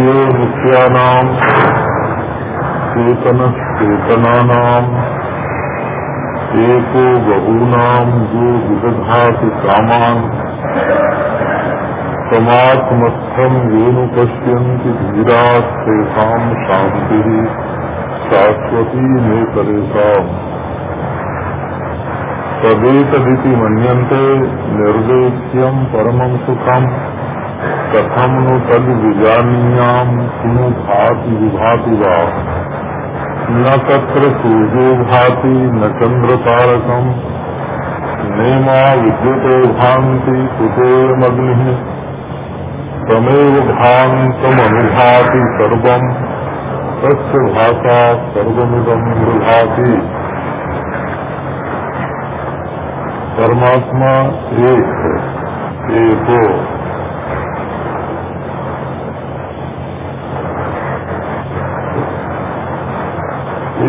नित्यो नित्यानाम् चेतनश्चेतनानाम् एको बहूनाम् जो विदधाति कामान्। समात्मस्थम येनु पश्यन्ति धीरात् तेषाम् शान्तिः, शाश्वती मे परेषाम्। तदेतदिति मन्यन्ते निर्देश्यम् परमम् सुखम्। कथम् नु तद्विजानीयाम् किमु भाति विभाति वा न तत्र सूर्यो भाति, न चन्द्रतारकम् नेमा विद्युतो भान्ति कुतोऽयमग्निः तमेव भान्तमनुभाति सर्वम् तस्य भाषा सर्वमिदम् विभाति परमात्मा एक है एको।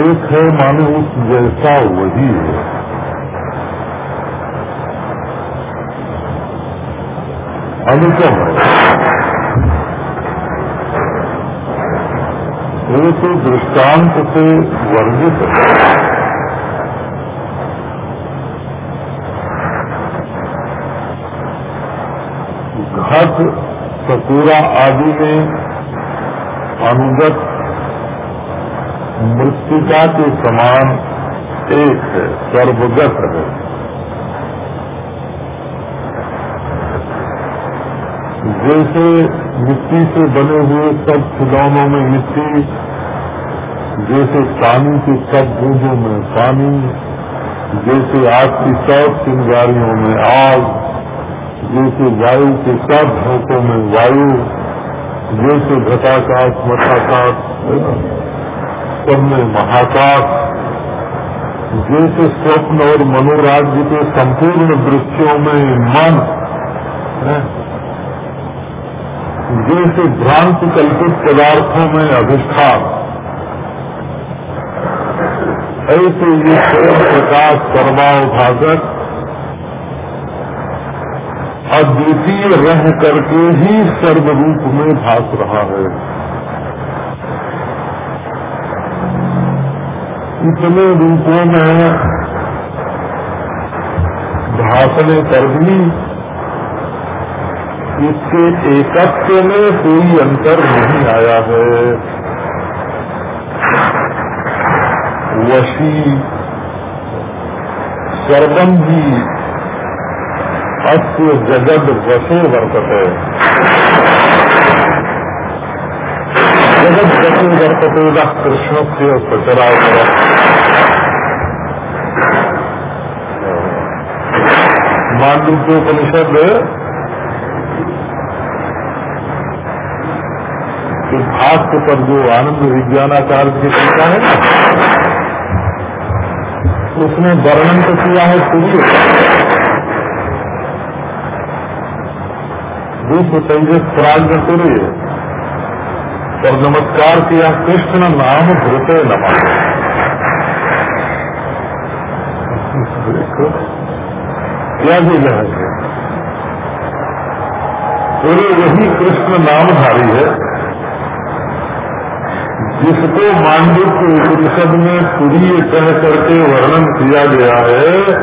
एक है माने उस जैसा वही है। अनुपम है। वो तो दृष्टांत से वर्जित है। घट सपूरा आदि में अनुगत मृतिका के समान एक है सर्वगत है। जैसे मिट्टी से बने हुए सब खिलौनों में मिट्टी, जैसे पानी के सब बूंदों में पानी, जैसे आग की सब चिंगारियों में आग, जैसे वायु के सब झोंकों में वायु, जैसे घटाकाश, मठाकाश सब में महाकाश जैसे स्वप्न और मनोराज्य के संपूर्ण दृश्यों में मन? जैसे भ्रांति कल्पित पदार्थों में अधिष्ठान ऐसे ये स्वयं प्रकाश सर्वाभागक अद्वितीय रह करके ही सर्वरूप में भास रहा है इतने रूपों में भाषण कर भी इसके एकत्व में कोई अंतर नहीं आया है। वशी सर्वंगी अस्य जगद वशे वर्तते। वशे वर्तते न कृष्ण से सचराचर मांडुक्योपनिषद के भाष्य पर जो आनंद विज्ञानाकार की टीका है उसने वर्णन तो किया है सूर्य रूप तेजस प्राग सूर्य और नमस्कार किया कृष्ण नाम धृते नमा। क्या भी है। बोले वही कृष्ण नामधारी है, जिसको मांडव के उपनिषद में तुरीय कह करके वर्णन किया गया है,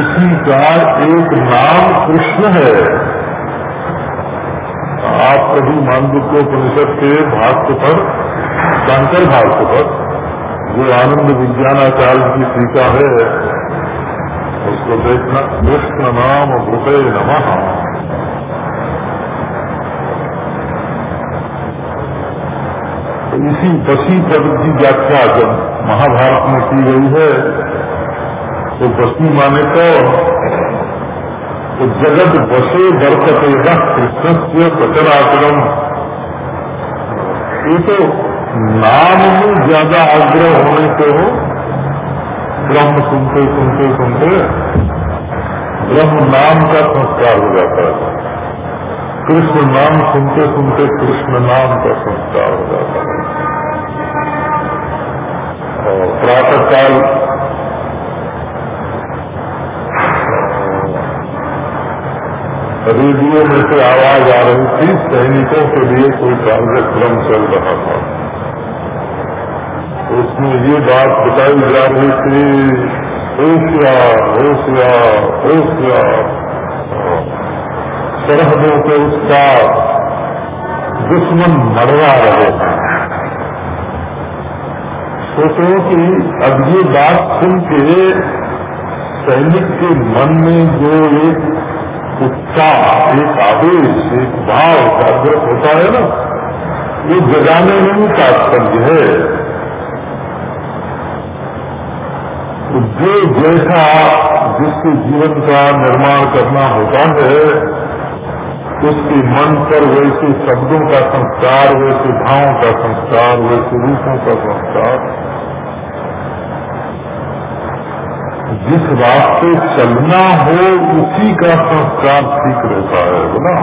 उसी का एक नाम कृष्ण है। आप कभी मांडव के भाष्य पर शंकर भाष्य पर जो आनंद विज्ञानाचार्य की टीका है उसको देखना कृष्ण नाम भूते नमः। तो इसी बसी पद की व्याख्या जब महाभारत में की गई है तो बसी माने तो, तो जगत बसे बरकते कृष्ण से प्रचराक्रम ये तो नाम में ज़्यादा आग्रह होने से हो, ब्रह्म सुनते सुनते सुनते ब्रह्म नाम का संस्कार हो जाता है। कृष्ण नाम सुनते सुनते कृष्ण नाम का संस्कार हो जाता है। और प्रातः काल रेडियो में से आवाज़ आ रही थी, सैनिकों के लिए कोई कार्यक्रम चल रहा था। उसमें ये बात बताई जा रही थी, होशियार होशियार होशियार। सरहदों के उसका दुश्मन मरवा रहे हैं सोचो कि अब ये बात सुन के सैनिक के मन में जो एक उत्साह एक आदेश एक भाव जागृत होता है ना, ये जगाने में भी तात्पर्य है। तो जो जैसा जिसके जीवन का निर्माण करना होता है, उसके मन पर वैसे शब्दों का संस्कार, वैसे भावों का संस्कार, वैसे रूपों का संस्कार जिस रास्ते चलना हो, उसी का संस्कार ठीक रहता है बोला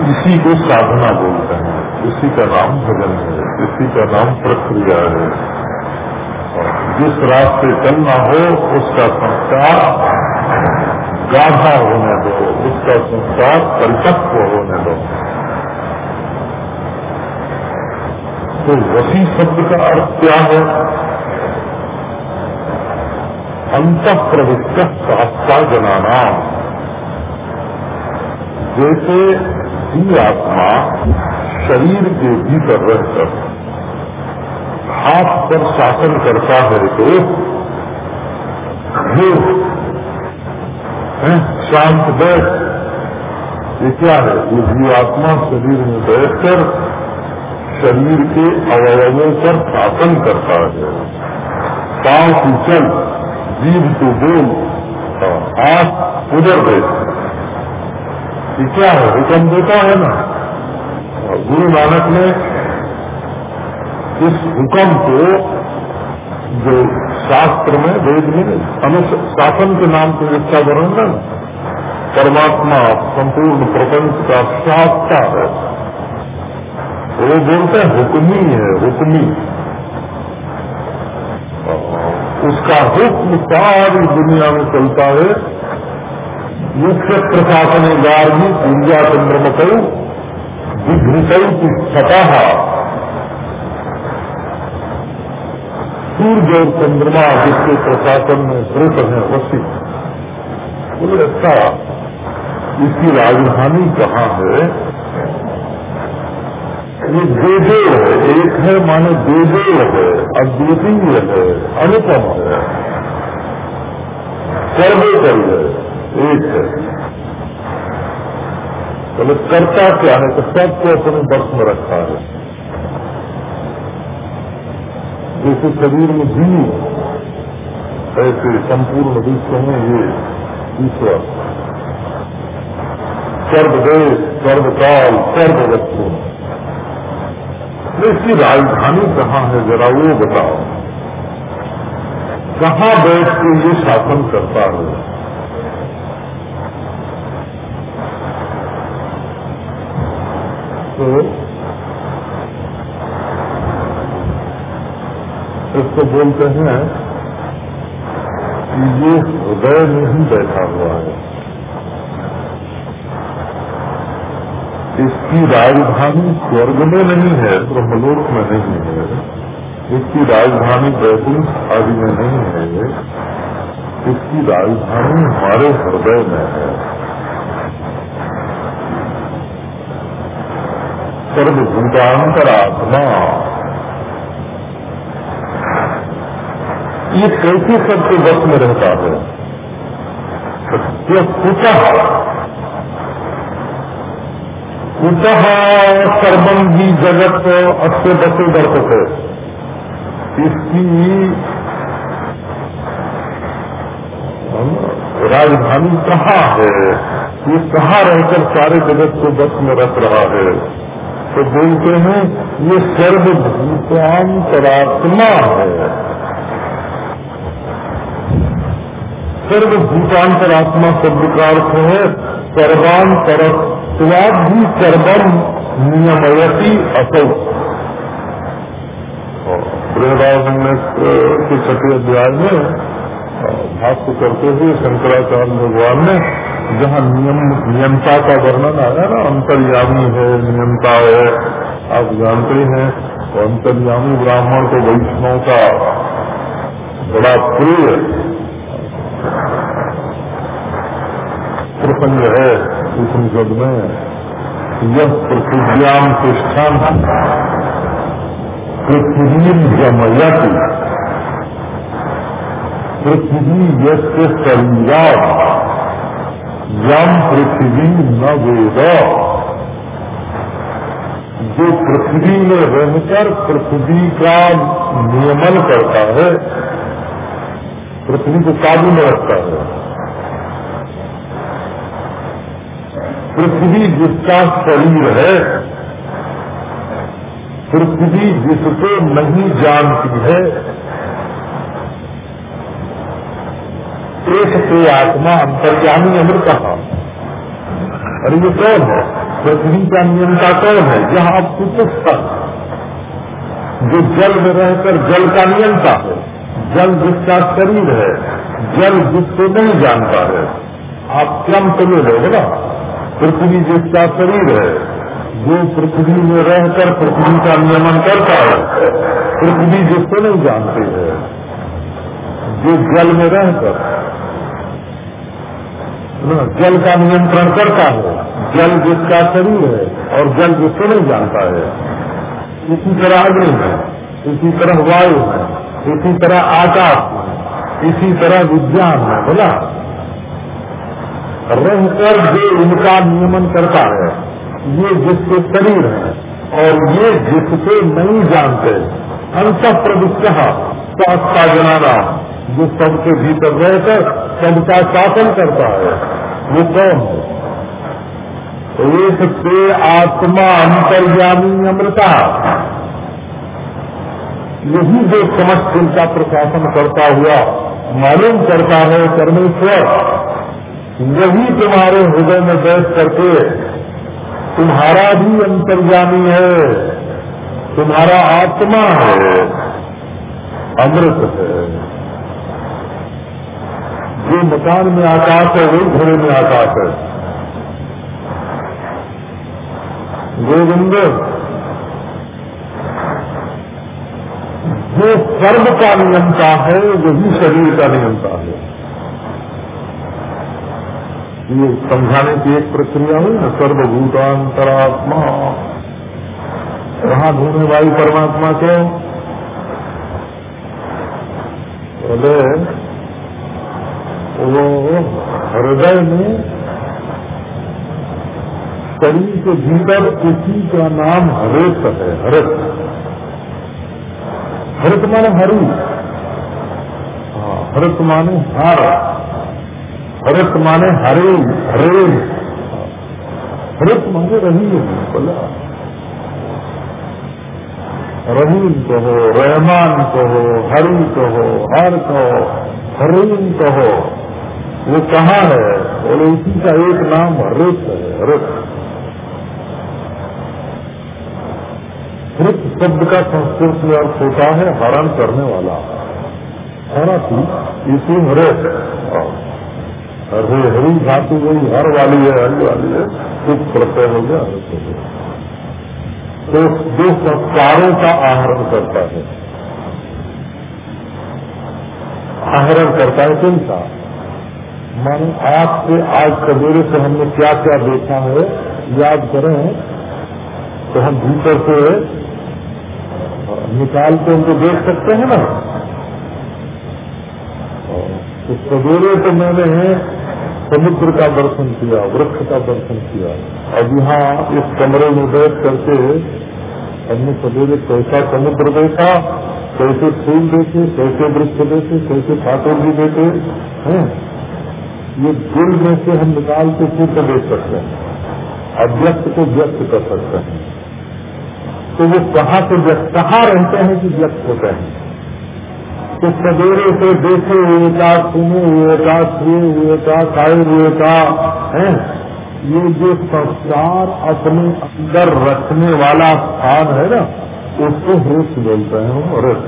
इसी को साधना बोलते हैं। इसी का नाम भजन है, इसी का नाम प्रक्रिया है। जिस रास्ते चलना हो, उसका संस्कार गाढ़ा होने दो, उसका संस्कार परिपक्व होने दो तो वसी शब्द का अर्थ क्या है? अंत प्रवृत्त शास्त्रा जनाना जैसे ही आत्मा शरीर के भीतर रहकर हाथ पर शासन करता है तो शांत बैठ। ये क्या है? ये जीवात्मा शरीर में बैठकर शरीर के अवयवों पर शासन करता है। पाँव की चल जीव को बोल आँख उधर बैठ। ये क्या है? हुक्म देता है ना? गुरु नानक ने इस हुक्म को जो शास्त्र में, वेद में अनुशासन के नाम से जिसका वर्णन, परमात्मा संपूर्ण प्रपंच का शास्ता है। वो बोलते हैं, हुक्मी है, हुक्मी। उसका हुक्म सारी दुनिया में चलता है। मुख्य प्रशासन गार्गी पूजा चंद्रमकऊ विघ्नित की सतह। सूर्य और चंद्रमा जिसके प्रशासन में श्रेत है वसी बोले अच्छा इसकी राजधानी कहाँ है? ये देदेव है। एक है माने देदेव है, अद्वितीय है, अनुपम है। सर्वोपरि है, एक है। बोले कर्ता क्या है? तो सबको अपने बस में रखा है। जैसे शरीर में जीव ऐसे संपूर्ण विश्व में ये ईश्वर। सर्वदेश सर्वकाल सर्व वस्तु इसकी राजधानी कहाँ है, जरा वो बताओ। कहाँ बैठ के ये शासन करता है? तो इसको बोलते हैं कि ये हृदय में ही बैठा हुआ है। इसकी राजधानी स्वर्ग में नहीं है, ब्रह्मलोक में नहीं है। इसकी राजधानी बैकुंठ आदि में नहीं है। इसकी राजधानी हमारे हृदय में है। सर्वभूतांतर आत्मा ये कैसे सबके वक्त में रहता है? यह कुतः? कुतः सर्वंगी जगत अस्य बसे दर्शक है इसकी राजधानी कहाँ है? ये कहाँ रहकर सारे जगत को बस में रख रहा है? तो बोलते हैं, ये सर्वभूतांतरात्मा है। सर्वभूतांतरात्मा शब्द का अर्थ है सर्वांतरत्वाद भी सर्वम नियमयती असौ। के छठे अध्याय में भाष्य करते हुए शंकराचार्य भगवान ने जहाँ नियम, नियमता का वर्णन आया ना, अंतर्यामी है, नियमता है, आप जानते हैं तो अंतर्यामी ब्राह्मण को वैष्णव का बड़ा प्रिय प्रसंग है। उपनिषद में यह पृथ्व्याम तिष्ठान पृथ्वी जमयति। पृथ्वी यस्य शरीरा यम पृथ्वी न वेद। जो पृथ्वी में रहकर पृथ्वी का नियमन करता है, पृथ्वी को काबू में रखता है। पृथ्वी जिसका शरीर है, पृथ्वी जिसको नहीं जानती है, एक से आत्मा अंतर्यामी अमृत और ये कौन है? पृथ्वी का नियंता कौन है? जहाँ आप कुछ जो जल में रहकर जल का नियंता है, जल जिसका शरीर है, जल जिसको नहीं जानता है। आप क्रम से ले लोगे ना? पृथ्वी जिसका शरीर है, जो पृथ्वी में रहकर पृथ्वी का नियमन करता है, पृथ्वी जिसको नहीं जानती है, जो जल में रहकर जल का नियंत्रण करता है, जल जिसका शरीर है और जल जिसको नहीं जानता है। इसी तरह अग्नि है, इसी तरह वायु है, इसी तरह आकाश है, इसी तरह विज्ञान है, बोला? रहकर जो इनका नियमन करता है। ये जिसके शरीर है और ये जिसको नहीं जानते। अंत प्रविष्ट शास्त्रा जनाना, जो सबके भीतर रहकर सबका शासन करता है। वो कौन है? एक से आत्मा अंतर्यामी अमृता। यही जो समस्त का प्रशासन करता हुआ मालूम करता है परमेश्वर। यही तुम्हारे हृदय में बैठ करके तुम्हारा भी अंतर्जामी है, तुम्हारा आत्मा है, अमृत है। जो मकान में आकाश है, वही घोड़े में आकाश है। गोविंद, जो सर्व का नियमता है, वही शरीर का नियमता है। ये समझाने की एक प्रक्रिया हुई ना, सर्वभूतांतरात्मा। कहाँ ढूँढने वाली परमात्मा को। बोले वो हृदय में शरीर के भीतर किसी का नाम हरित है हरित हरित माने हरी। हाँ हरित माने हार। हरित माने हरे हरे। हरित माने रहीम, बोला। रहीम कहो, रहमान कहो, हरि कहो, हर कहो, हरीम कहो। वो कहाँ है? बोले, इसी का एक नाम हरित है, हरित। हरित शब्द का संस्कृत में अर्थ होता है, हरण करने वाला। हरा थी इसी हरित। हरे हरी धातु वही हर वाली है, हरी वाली है सुख प्रत्यय हो गया तो दो संस्कारों का आहरण करता है, आहरण करता है किन का? मन आज से आज सवेरे से हमने क्या क्या देखा है, याद करें तो हम भीतर से निकाल के उनको देख सकते हैं ना। तो सवेरे से मैंने समुद्र का दर्शन किया, वृक्ष का दर्शन किया। अब यहाँ इस कमरे में बैठ करके हमने सवेरे कैसा समुद्र देखा, कैसे फूल देखे, कैसे वृक्ष देखे, कैसे ठाकुर जी देखे, हैं? ये दिल में से हम निकाल के चित्र देख सकते हैं, अव्यक्त को व्यक्त कर सकते हैं। तो वो कहाँ से व्यक्त, कहाँ रहते हैं कि व्यक्त होते हैं? तो सवेरे से देखे हुए का, सुने हुए का छुए हुए का, खाए हुए का, है? ये जो संस्कार अपने अंदर रखने वाला स्थान है ना, उसको हृत बोलते हैं हृत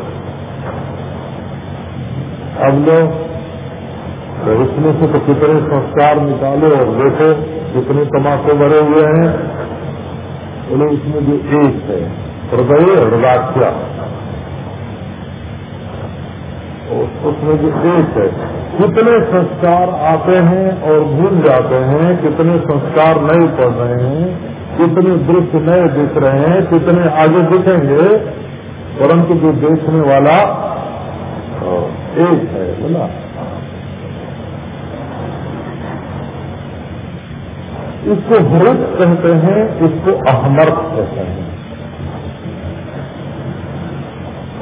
अब लोग तो इसमें से तो कितने संस्कार निकाले और देखो कितने तमाशे भरे हुए हैं। बोले, इसमें जो एक है, हृदय हृदाख्या उसमें जो एक है, कितने संस्कार आते हैं और भूल जाते हैं, कितने संस्कार नए पढ़ रहे हैं, कितने दृश्य नए दिख रहे हैं, कितने आगे दिखेंगे, परंतु जो देखने वाला एक है बोला इसको हृत कहते हैं, इसको अहमर्थ कहते हैं।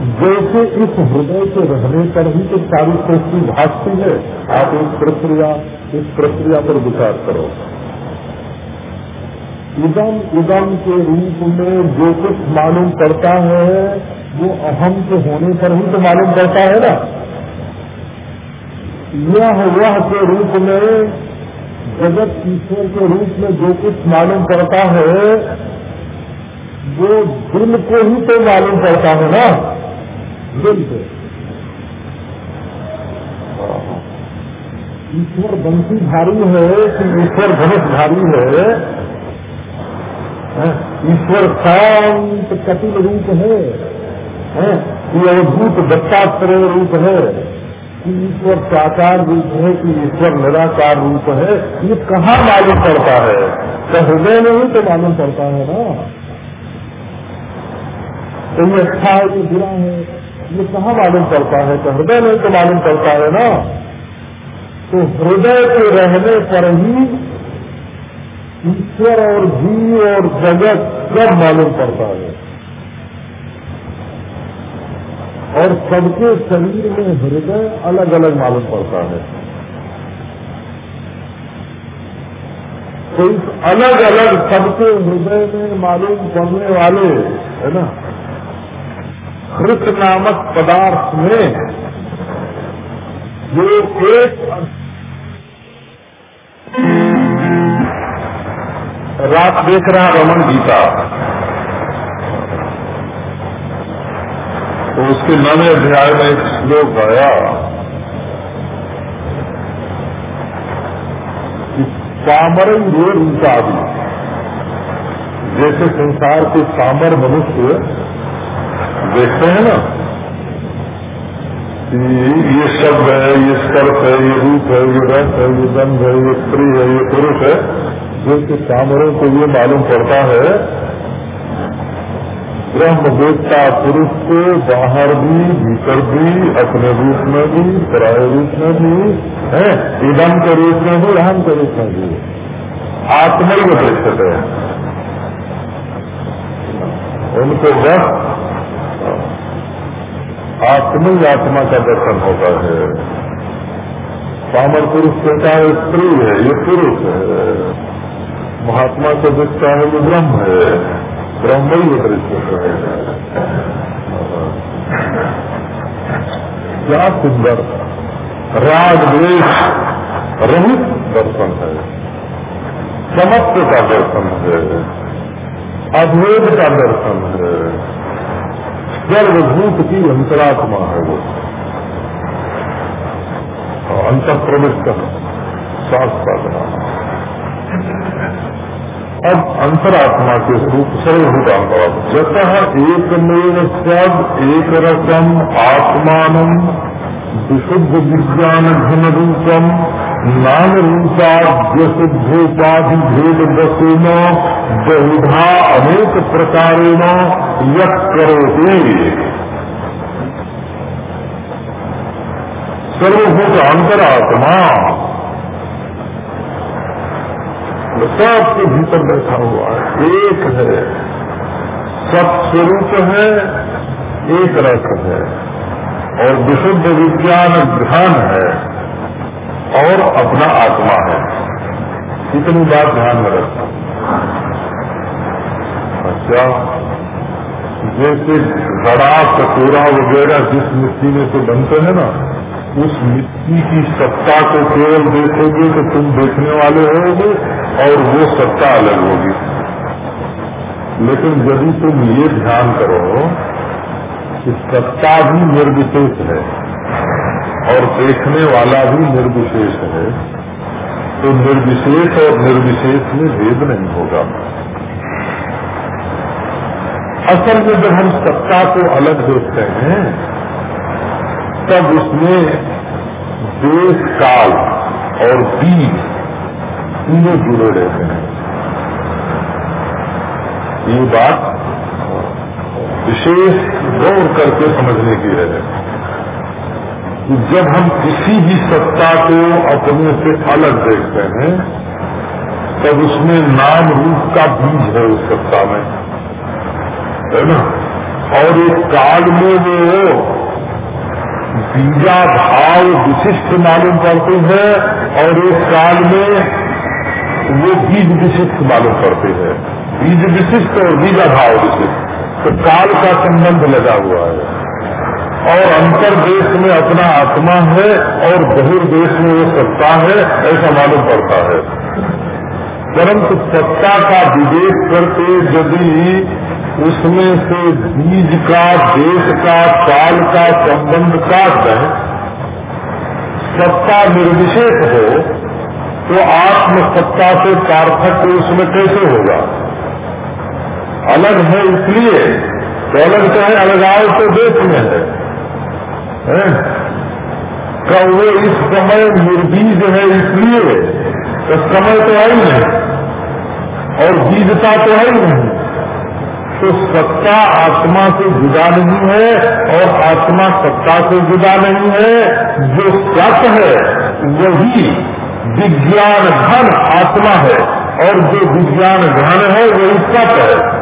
जैसे इस हृदय के रहने पर ही तो सारी सृष्टि भागती है, आप इस प्रक्रिया इस प्रक्रिया पर विचार करो। इदम इदम के रूप में जो कुछ मालूम पड़ता है, वो अहम के होने पर ही तो मालूम पड़ता है ना। यह वह के रूप में, जगत ईश्वर के रूप में जो कुछ मालूम पड़ता है, वो दिल को ही तो मालूम पड़ता है ना। दिल ईश्वर बंसी भारी है कि ईश्वर धनुष भारी है। ईश्वर शांत कपिल रूप है। कि अवधूत दत्तात्रेय रूप है कि ईश्वर साकार रूप है, कि ईश्वर निराकार रूप है। ये कहाँ मालूम पड़ता है? तो हृदय में ही तो मालूम पड़ता है ना। तो ये अच्छा है कि बुरा है। ये कहाँ मालूम पड़ता है? तो हृदय में तो मालूम पड़ता है ना। तो हृदय के रहने पर ही ईश्वर और जीव और जगत सब मालूम पड़ता है। और सबके शरीर में हृदय अलग अलग मालूम पड़ता है। तो इस अलग अलग सबके हृदय में मालूम पड़ने वाले, है ना हृत नामक पदार्थ में जो एक रात देख रहा रमन गीता। तो उसके नवे अध्याय में एक श्लोक आया। कि सामर ये रूपा भी। जैसे संसार के सामर मनुष्य देखते हैं ना ये शब्द है, ये स्पर्श है, ये रूप है, ये रस है, ये गंध है, ये स्त्री है, ये पुरुष है जिनके कामरों को ये मालूम पड़ता है। ब्रह्म देवता पुरुष को बाहर भी, भीतर भी, अपने रूप में भी, पराय रूप में भी, है? इदम के रूप में भी राम के रूप में भी। दृश्यते है। उनको बस आत्म ही आत्मा का दर्शन होता है। पामर पुरुष कहता है, स्त्री है, ये पुरुष है। महात्मा को दिखता है, ये ब्रह्म है। ब्रह्म ही दृश्य है। क्या सुंदर राग द्वेष रहित दर्शन है। समस्त का दर्शन है। अद्वैत का दर्शन है। सर्वभूत की अंतरात्मा है वो। अंत प्रविष्ट साधना अब अंतरात्मा के रूप सर्वभूत अंतरात्मा जत एक सब एक रसम आत्मान विशुद्ध विज्ञान घन रूपम, नाम रूपाद्यशुद्धोपाधि भेद बसेन बहुधा अनेक प्रकारेण यह करोति सर्वभूत अंतरात्मा। सबके भीतर बैठा हुआ एक है। सत्स्वरूप है, एक रस है। और विशुद्ध विज्ञान ध्यान है, और अपना आत्मा है। इतनी बात ध्यान में रखना। अच्छा। जैसे घड़ा कटोरा वगैरह जिस मिट्टी में से बनते हैं ना, उस मिट्टी की सत्ता को केवल देखोगे तो तुम देखने वाले होगे और वो सत्ता अलग होगी। लेकिन यदि तुम ये ध्यान करो कि सत्ता भी निर्विशेष है और देखने वाला भी निर्विशेष है तो निर्विशेष और निर्विशेष में भेद नहीं होगा। असल में जब हम सत्ता को अलग देखते हैं, तब उसमें देश काल और बीज तीनों जुड़े रहते हैं। ये बात विशेष गौर करके समझने की है कि जब हम किसी भी सत्ता को अपने से अलग देखते हैं, तब उसमें नाम रूप का बीज है उस सत्ता में। है ना? और एक काल में वो बीजा भाव विशिष्ट मालूम पड़ते हैं, और एक काल में वो बीज विशिष्ट मालूम पड़ते हैं। बीज विशिष्ट और बीजा भाव विशिष्ट। तो काल का संबंध लगा हुआ है। और अंतर देश में अपना आत्मा है, और बहिर्देश में वो सत्ता है, ऐसा मालूम पड़ता है। परंतु सत्ता का विवेक करके यदि उसमें से बीज का देश का काल का संबंध का दें सत्ता निर्विशेष हो तो आत्म सत्ता से पार्थक्य उसमें कैसे होगा? अलग है इसलिए तो अलग चाहे आए तो देश में है, है? वो इस समय निर्बीज है इसलिए तो समय तो है ही नहीं और बीजता तो है ही नहीं। तो सत्ता आत्मा से जुदा नहीं है और आत्मा सत्ता से जुदा नहीं है। जो सत है, वही विज्ञान घन आत्मा है और जो विज्ञान घन है, वही सत है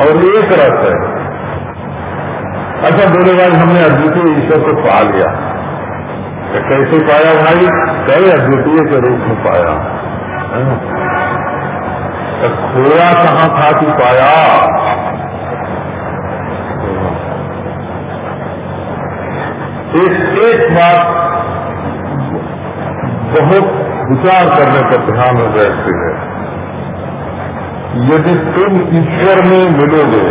और एक रस है। अच्छा बोले भाई, हमने अद्वितीय ईश्वर को पा लिया। तो कैसे पाया भाई? कई अद्वितीय के रूप में पाया। तो खोया कहाँ था कि पाया? एक एक बात बहुत विचार करने पर ध्यान में बैठती है। यदि तुम ईश्वर में मिलोगे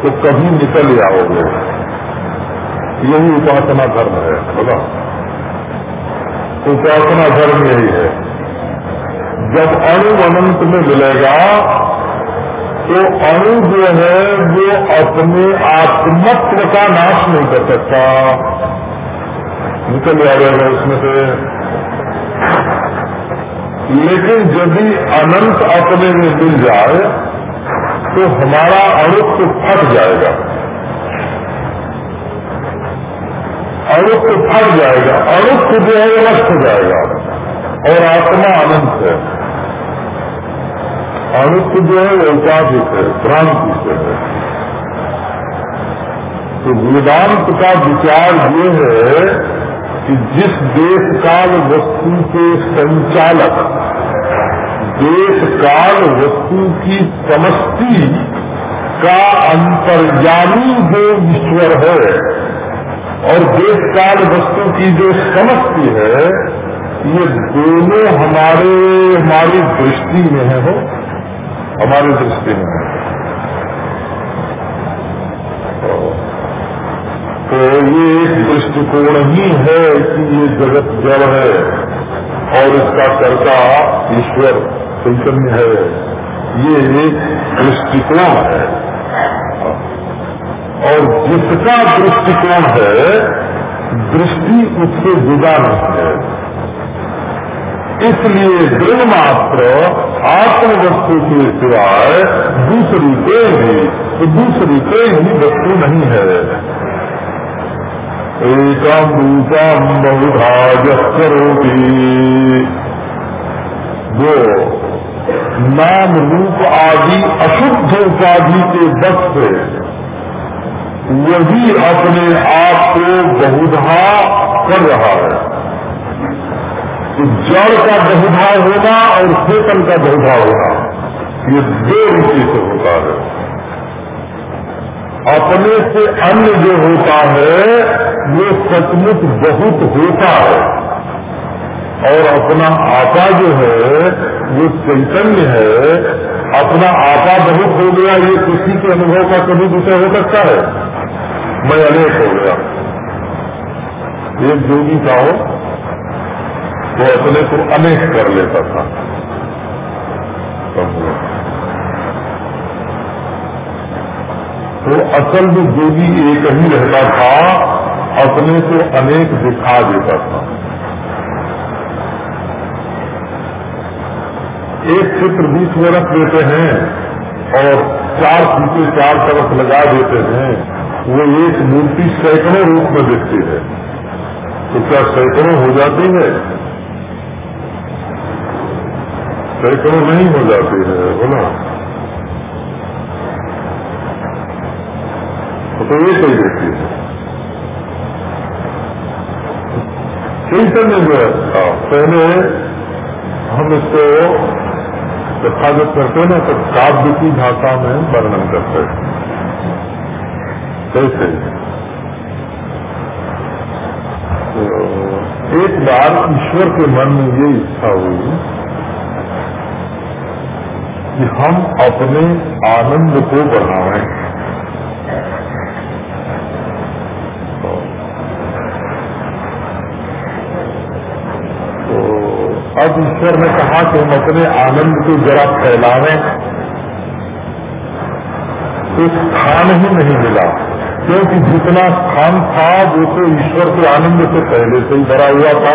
तो कभी निकल जाओगे यही उपासना धर्म है, बोला। उपासना धर्म यही है। जब अणु अनंत में मिलेगा तो अणु जो है, वो अपने आत्मत्व का नाश नहीं कर सकता। निकल आ जाएगा उसमें से। लेकिन यदि अनंत अपने में मिल जाए तो हमारा अणुत्व फट जाएगा। अणुत्व फट जाएगा। अणुत्व जो है नष्ट हो जाएगा। और आत्मा अनंत है। अणुत्व जो है वो उपाधिक है भ्रांति से है। तो वेदांत का विचार ये है कि जिस देश काल वस्तु के संचालक देश काल वस्तु की समष्टि का अंतर्यामी जो ईश्वर है और देश काल वस्तु की जो समष्टि है, ये दोनों हमारे, हमारी दृष्टि में है हो। हमारी दृष्टि में। तो ये एक दृष्टिकोण ही है कि ये जगत जड़ है और इसका कर्ता ईश्वर चैतन्य है। ये एक दृष्टिकोण है। और जिसका दृष्टिकोण है, दृष्टि उससे जुदा नहीं है। इसलिए दृढ़ मात्र आत्म वस्तु के सिवाय दूसरी कोई भी तो दूसरी कोई भी वस्तु नहीं है। एक एकम रूपम बहुधा करोगी जो नाम रूप आदि अशुद्ध उपाधि के बस से वही अपने आप को बहुधा कर रहा है। जड़ का बहुभाव होगा और चेतन का बहुभाव होना ये दो रीति से होता है। अपने से अन्य जो होता है, वो सचमुच बहुत होता है। और अपना आपा जो है, वो चैतन्य है। अपना आपा बहुत हो गया, ये किसी के अनुभव का कभी विषय हो सकता है। मैं अनेक हो गया। एक जोगी का हो वो अपने को अनेक कर लेता था। तो असल में जोगी एक ही रहता था, अपने को अनेक दिखा देता था। एक चित्र बीच में रख देते हैं और चार फीटे चार तरफ़ लगा देते हैं। वो एक मूर्ति सैकड़ों रूप में दिखती है। तो क्या सैकड़ों हो जाती है? सैकड़ों नहीं हो जाती है बोला तो ये कोई व्यक्ति है। चैतन्य जो है पहले हम इसको कथा जब करते ना तो काव्य की भाषा में वर्णन करते हैं। कैसे? तो एक बार ईश्वर के मन में ये इच्छा हुई कि हम अपने आनंद को बढ़ाएँ। अब ईश्वर ने कहा कि हम अपने आनंद को जरा फैलावे तो स्थान ही नहीं मिला, क्योंकि जितना स्थान था, वो तो ईश्वर के आनंद से पहले से ही भरा हुआ था।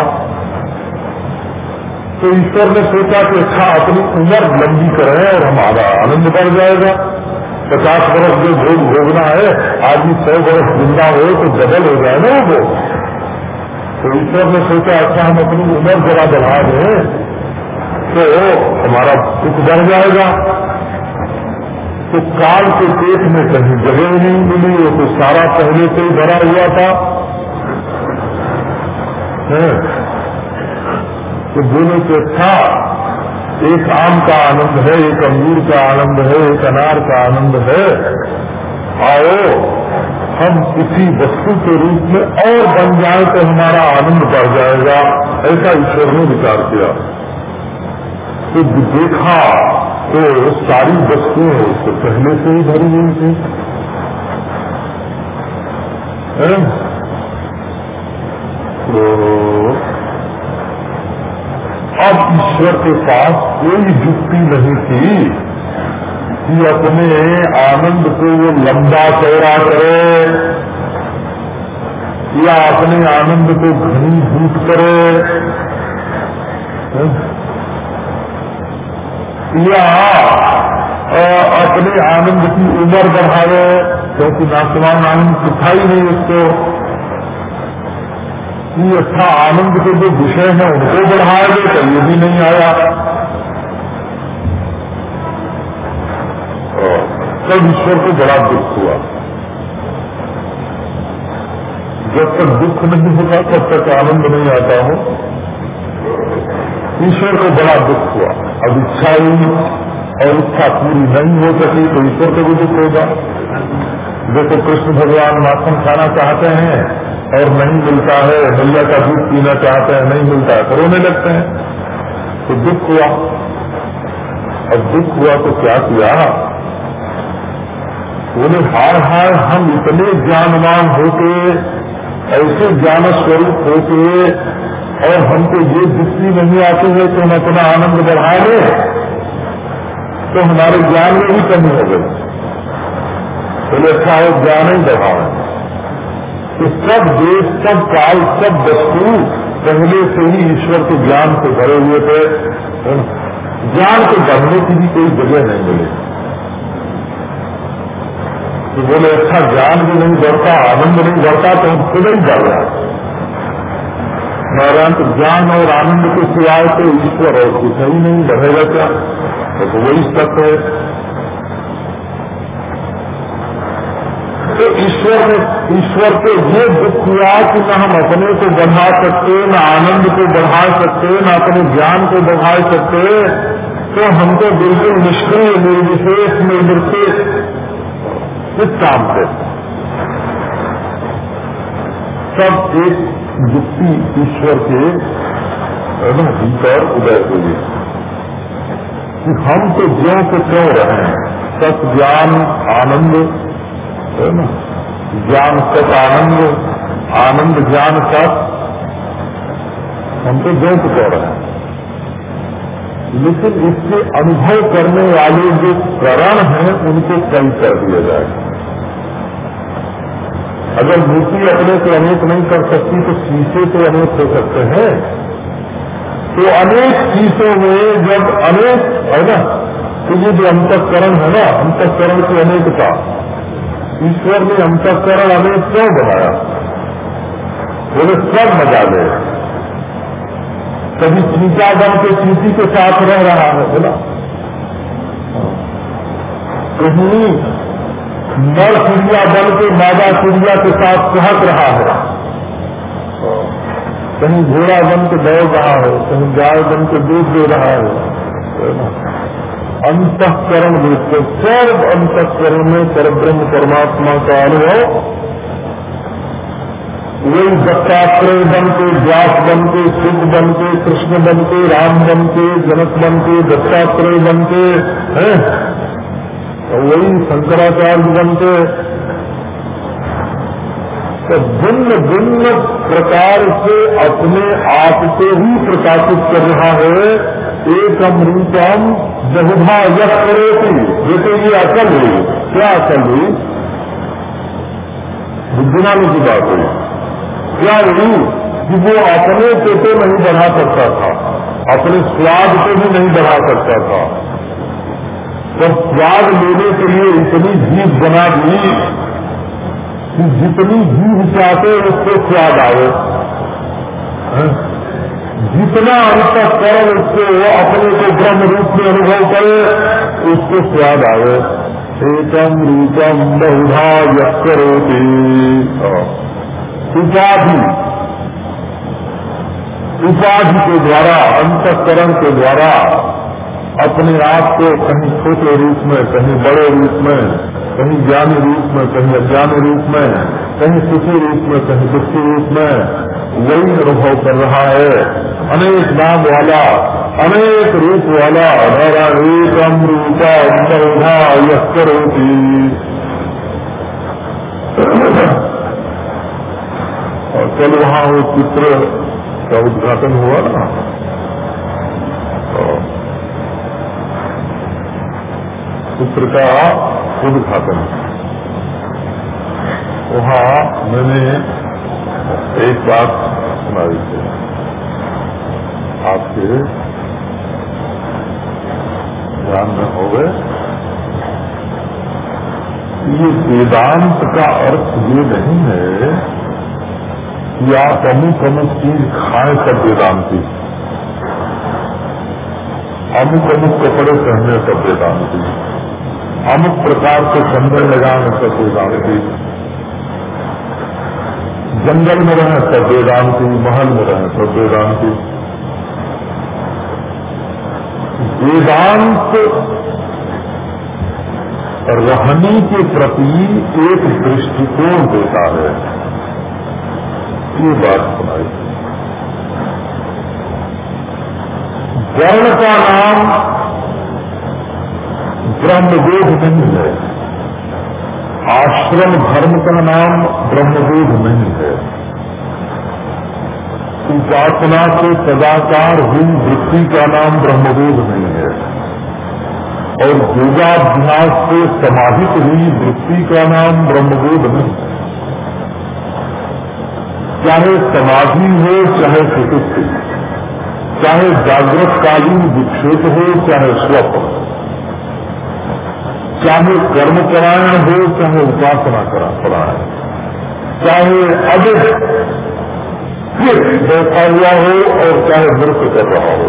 तो ईश्वर ने सोचा कि अच्छा अपनी उम्र लंबी करें और हमारा आनंद बढ़ जाएगा। पचास वर्ष जो भोग भोगना है आदमी सौ वर्ष ज़िंदा हो तो डबल हो जाए ना वो तो ईश्वर ने सोचा अच्छा हम अपनी उम्र जरा बढ़ा दें तो हमारा सुख बढ़ जाएगा। तो काल के पेट में कहीं जगह नहीं मिली, वो तो सारा पहले से ही भरा हुआ था। है? तो बोले तो अच्छा एक आम का आनंद है, एक अंगूर का आनंद है, एक अनार का आनंद है। आओ, हम किसी वस्तु के रूप में और बन जाए तो हमारा आनंद बढ़ जाएगा, ऐसा ईश्वर ने विचार किया। तो देखा तो सारी वस्तुएँ उससे पहले से ही भरी हुई थी। तो अब ईश्वर के पास कोई युक्ति नहीं थी कि अपने आनंद को वो लंबा चौड़ा करे या अपने आनंद को घनीभूत करे। या अपने आनंद की उम्र बढ़ावे, क्योंकि नाशवान आनंद सिखाई नहीं उसको। कि अच्छा आनंद के जो विषय है उनको बढ़ाएँगे तो ये भी नहीं आया। तब ईश्वर को बड़ा दुख हुआ। जब तक दुख नहीं होगा तब तक आनंद नहीं आता हो। ईश्वर को बड़ा दुख हुआ। अब इच्छा हुई और इच्छा पूरी नहीं हो सकी तो ईश्वर को भी दुख होगा। देखो कृष्ण भगवान माखन खाना चाहते हैं और नहीं मिलता है मैया का दूध पीना चाहते हैं, नहीं मिलता है तो रोने लगते हैं। तो दुख हुआ। और दुख हुआ तो क्या किया? बोले हार हार हम इतने ज्ञानवान होते ऐसे ज्ञान स्वरूप होते और हमको ये दृष्टि नहीं आती है तो हम अपना आनंद बढ़ा ले तो हमारे ज्ञान में भी कमी हो गई। बोले अच्छा है, ज्ञान ही बढ़ाए तो सब देश, सब काल, सब वस्तु पहले से ही ईश्वर के ज्ञान से भरे हुए थे। ज्ञान के बढ़ने की भी कोई जगह नहीं मिली। तो बोले अच्छा ज्ञान भी नहीं बढ़ता, आनंद नहीं बढ़ता तो हम खुद ही बढ़ जाए नारायण तो ज्ञान और आनंद के सिवाय तो ईश्वर और कुछ ही नहीं, बढ़ेगा क्या? तो वही सत्य है। तो ईश्वर ने, ईश्वर को ये दुख हुआ कि न हम अपने को बढ़ा सकते, न आनंद को बढ़ा सकते, न अपने ज्ञान को बढ़ा सकते तो हमको बिल्कुल निष्क्रिय, निर्विशेष निर्मित इस काम से। सब एक युक्ति ईश्वर के भीतर उदय हुई। कि हम तो ज्यो के क्यों रहे हैं सत ज्ञान आनंद है ना ज्ञान सत आनंद आनंद ज्ञान सत हम तो ज्यो के क्यों रहे लेकिन इसके अनुभव करने वाले जो करण हैं, उनको कई कर दिया जाएगा अगर मूर्ति अपने से अनेक नहीं कर सकती तो शीशे से अनेक हो सकते हैं। तो अनेक शीशों में जब अनेक, है ना? तो ये जो अंतकरण है ना, अंतकरण की अनेकता ईश्वर ने अंतकरण अनेक क्यों बनाया बोले, सब मज़ा ले। कभी चीता बन के चीटी के साथ रह रहा है, बोला। कहीं नर चिड़िया बन के मादा चिड़िया के साथ सहक रहा है। कहीं घोड़ा बन के दौड़ रहा है, कहीं गाय बन के दूध दे रहा है। अंतकरण रूप से, सर्व अंतकरण में परब्रह्म परमात्मा का अनुभव। वही दत्तात्रेय बन के, व्यास बन के सिद्ध बन के, कृष्ण बन के, राम बन के, जनक बन के, दत्तात्रेय बन के, हैं? और वही शंकराचार्य बनते तो भिन्न भिन्न प्रकार से अपने आप को ही प्रकाशित कर रहा है। एक अमृतम बहुधा यश करेगी जैसे ये अकल हुई क्या अकल हुई बुद्धिमानी की बात हुई क्या हुई कि वो अपने को तो नहीं बढ़ा सकता था। अपने स्वाद को भी नहीं बढ़ा सकता था। तो स्वाद लेने के लिए इतनी जीव बना दी कि जितनी जीव चाहते उसको स्वाद आए। जितना अंतकरण उसको अपने को ब्रह्म रूप में अनुभव करे, उसको स्वाद आए एकम रूपम बहुधा यक्षरोती उपाधि। उपाधि के द्वारा, अंतकरण के द्वारा, अपने आप को कहीं छोटे रूप में, कहीं बड़े रूप में, कहीं ज्ञानी रूप में, कहीं अज्ञानी रूप में, कहीं सुखी रूप में, कहीं दुखी रूप में वही अनुभव कर रहा है। अनेक नाम वाला, अनेक रूप वाला नारायण एकम रूपा बहुधा यस्करोती। और कल वहाँ वो चित्र का उद्घाटन हुआ ना। पुत्र का उद्घाटन। वहाँ मैंने एक बात सुनाई थी आपके ध्यान में हो गए? ये वेदांत का अर्थ ये नहीं है कि आप अमुक अमुक चीज़ खाएँ सब वेदांति। अमुक अमुक कपड़े पहने सब वेदांति। अमुक प्रकार के संदर लगाने सब वेदांति। जंगल में रहे सब वेदांति महल में रहे सब वेदांति वेदांत रहने के प्रति एक दृष्टिकोण देता है। ये बात सुनाई। वर्ण का नाम ब्रह्मवेद नहीं है। आश्रम धर्म का नाम ब्रह्मवेद नहीं है। उपासना से सदाकार हुई वृत्ति का नाम ब्रह्मवेद नहीं है। और योगाभ्यास से समाहित हुई वृत्ति का नाम ब्रह्मवेद नहीं है। चाहे समाधि हो, चाहे सुकृति चाहे जागृत कालीन विक्षेप हो, चाहे स्वप्न। चाहे कर्म परायण हो, चाहे उपासना करा परायण चाहे अधिक बैठा हुआ हो और चाहे नृत्य कर रहा हो,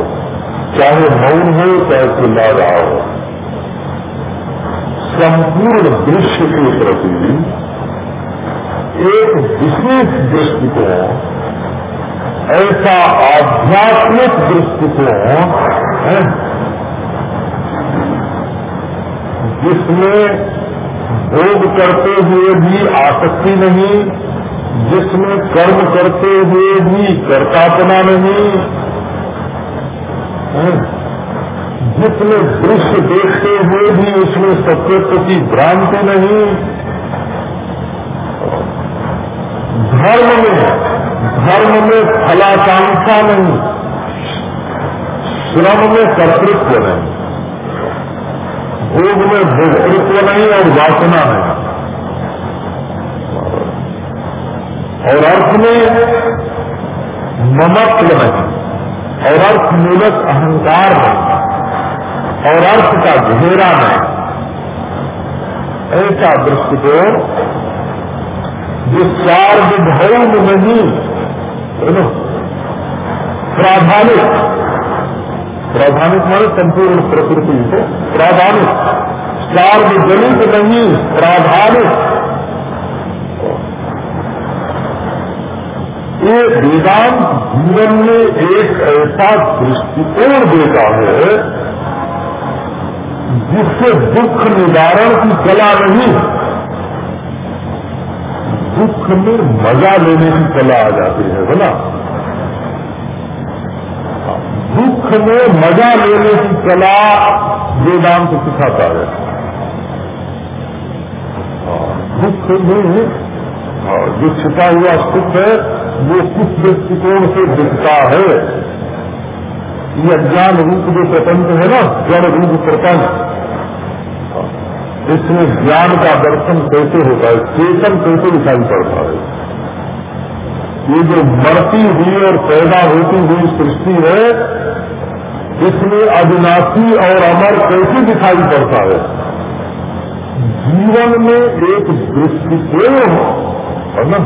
चाहे मौन हो, चाहे चिल्ला रहा हो। संपूर्ण दृश्य के प्रति एक विशेष दृष्टिकोण, ऐसा आध्यात्मिक दृष्टिकोण है जिसमें भोग करते हुए भी आसक्ति नहीं, जिसमें कर्म करते हुए भी कर्तापना नहीं जिसमें दृश्य देखते हुए भी उसमें सत्यत्व की भ्रांति नहीं, धर्म में धर्म में फलाकांक्षा नहीं, श्रम में कर्तृत्व नहीं। भोग में भोक्तृत्व नहीं और वासना नहीं। और अर्थ में ममत्व नहीं। और अर्थ मूलक अहंकार नहीं। और अर्थ का घेरा नहीं। ऐसा दृष्टिकोण जो सार्वभौम नहीं प्राधानिक प्राधानिक माने संपूर्ण प्रकृति को प्राधानिक सार्वजनिक नहीं प्राधानिक ये वेदांत जीवन में एक ऐसा दृष्टिकोण देता है, जिससे दुख निवारण की कला नहीं, दुख में मज़ा लेने की कला आ जाती है बोला दुख में मज़ा लेने की कला वेदांत सिखाता है। दुख में जो छिपा हुआ सुख है, वो कुछ दृष्टिकोण से दिखता है। ये अज्ञान रूप जो प्रपंच है ना, जड़ रूप प्रपंच। इसमें ज्ञान का दर्शन कैसे होता है? चेतन कैसे दिखाई पड़ता है? ये जो मरती हुई और पैदा होती हुई सृष्टि है इसमें अविनाशी और अमर कैसे दिखाई पड़ता है? जीवन में एक दृष्टिकोण है ना?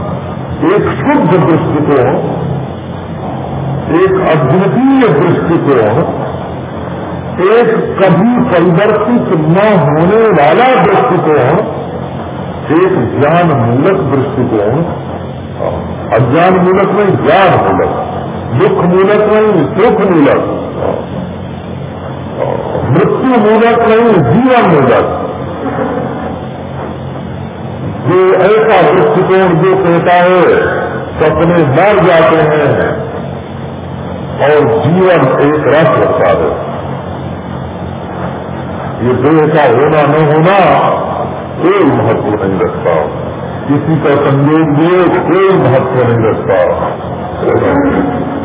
एक शुद्ध दृष्टिकोण, एक अद्वितीय दृष्टिकोण, एक कभी परिवर्तित न होने वाला दृष्टिकोण, एक ज्ञान मूलक दृष्टिकोण अज्ञान मूलक नहीं ज्ञान मूलक दुख मूलक नहीं सुख मूलक मृत्यु मूलक नहीं जीवन मूलक जो ऐसा दृष्टिकोण जो कहता है, सपने मर जाते हैं और जीवन एक रस होता है। ये देह का होना न होना, कोई महत्व नहीं रखता। किसी का संयोग दिए कोई महत्व नहीं रखता।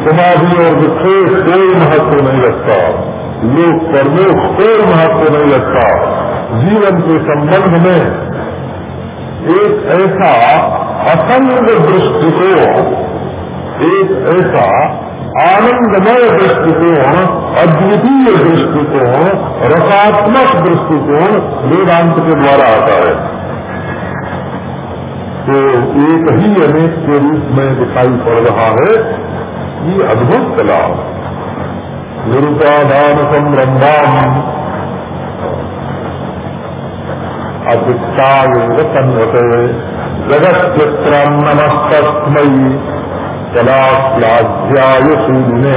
समाधि और विक्षेप, कोई महत्व नहीं रखता। लोक परलोक कोई महत्व नहीं रखता। जीवन के संबंध में एक ऐसा असंग दृष्टिकोण एक ऐसा आनंदमय दृष्टिकोण अद्वितीय दृष्टिकोण रसात्मक दृष्टिकोण वेदांत के द्वारा आता है। तो एक ही अनेक के रूप में दिखाई पड़ रहा है। ये अद्भुत कला। निरुपादान संब्रह्माम अभित्ताय तन्वते जगत चित्रम नमस्तमयी कला प्लाध्याय सूर्य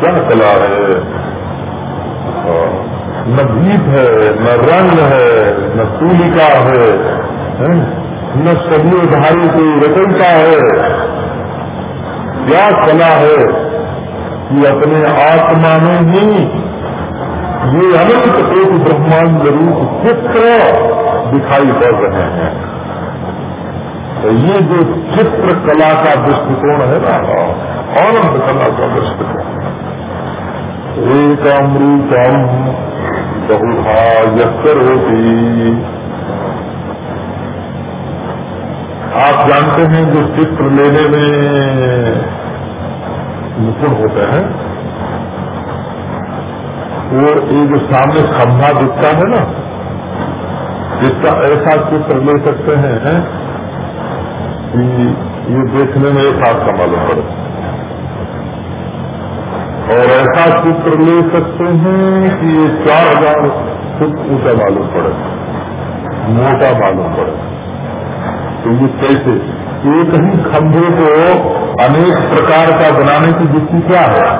क्या कला है न दीप है न रंग है न तूलिका है, न सदियोधारी की रचयिता है। क्या कला है कि अपने आत्मा में ही ये अनंत एक ब्रह्मांड रूप चित्र दिखाई पड़ रहे हैं। तो ये जो चित्र कला का दृष्टिकोण है ना, आनंद कला का दृष्टिकोण। एक अमृतम बहुधा यस्कर होती आप जानते हैं जो चित्र लेने में निपुण होते हैं, वो एक जो सामने खंभा दिखता है ना, जिसका ऐसा चित्र ले सकते हैं कि ये देखने में एक हाथ का मालूम पड़े। और ऐसा चित्र ले सकते हैं कि ये चार हज़ार फुट ऊँचा मालूम पड़े, मोटा मालूम पड़े। तो ये कैसे? एक ही खंभे को अनेक प्रकार का बनाने की युक्ति क्या है?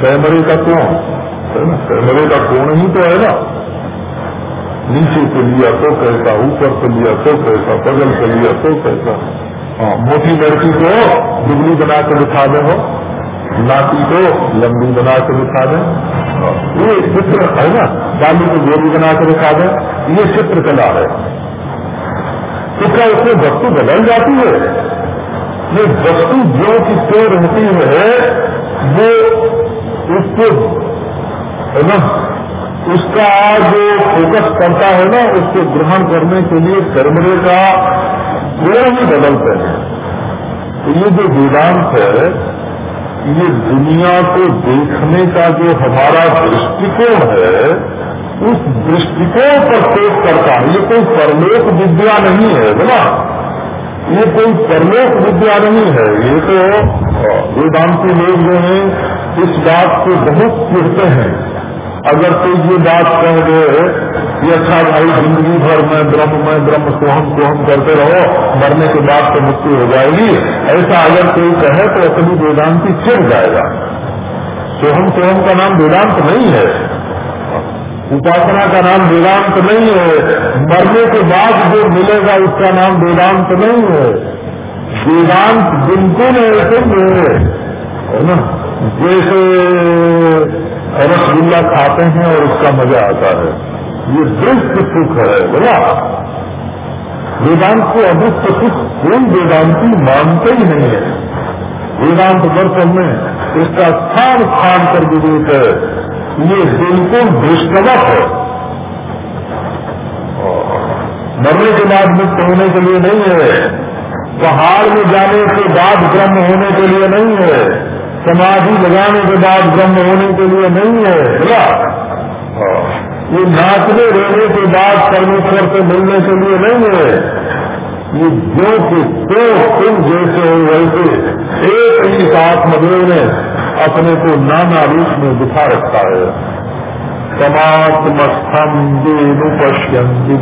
कैमरे का कोण। है ना? कैमरे का कोण ही तो है ना। नीचे से लिया तो कैसा ऊपर से लिया तो कैसा बगल से लिया तो कैसा। हाँ मोटी लड़की को दुबली बना के दिखा दे हो नाती को लंबी बना के दिखा दे। हाँ, ये चित्र है ना। बाली को गोली बना के दिखा दे। ये चित्रकला है। तो क्या उसमें वस्तु बदल जाती है? ये वस्तु जो की क्यों रहती है, वो उसको, है ना? उसका जो फोकस करता है ना, उसको ग्रहण करने के लिए कर्मरे का कोण ही बदलते हैं। तो ये जो वेदांत है, ये दुनिया को देखने का जो हमारा दृष्टिकोण है उस दृष्टिकोण पर पेश करता है। ये कोई परलोक विद्या नहीं है बोला ये कोई परलोक विद्या नहीं है। ये तो वेदांति लोग जो है, इस बात को बहुत चिढ़ते हैं। अगर कोई ये बात कह दे कि अच्छा भाई, ज़िंदगी भर में ब्रह्म में ब्रह्म, सोहम सोहम करते रहो, मरने के बाद तो मुक्ति हो जाएगी। ऐसा अगर कोई कहे तो अपनी वेदांति चिर जाएगा। सोहम सोहम का नाम वेदांत नहीं है। उपासना का नाम वेदांत नहीं है। मरने के बाद जो मिलेगा उसका नाम वेदांत नहीं है। वेदांत बिल्कुल ऐसे है ना? जैसे रसगुल्ला खाते हैं और उसका मज़ा आता है। ये दृष्ट सुख है, बोला। वेदांत को अदृष्ट सुख कोई वेदांति मानते ही नहीं है। वेदांत दर्शन में इसका स्थान स्थान कर विवेक है। ये बिल्कुल दृष्टवत है। मरने के बाद मुक्त होने के लिए नहीं है। पहाड़ में जाने के बाद ब्रह्म होने के लिए नहीं है। समाधि लगाने के बाद ब्रह्म होने के लिए नहीं है। बोला। ये नाचने रहने के बाद परमेश्वर से मिलने के लिए नहीं है। ये जो कि दो तुम जैसे हो वैसे एक ही आत्मदेव ने अपने को नाना रूप में दिखा रखता है। समात्मस्थम देनु पश्यंति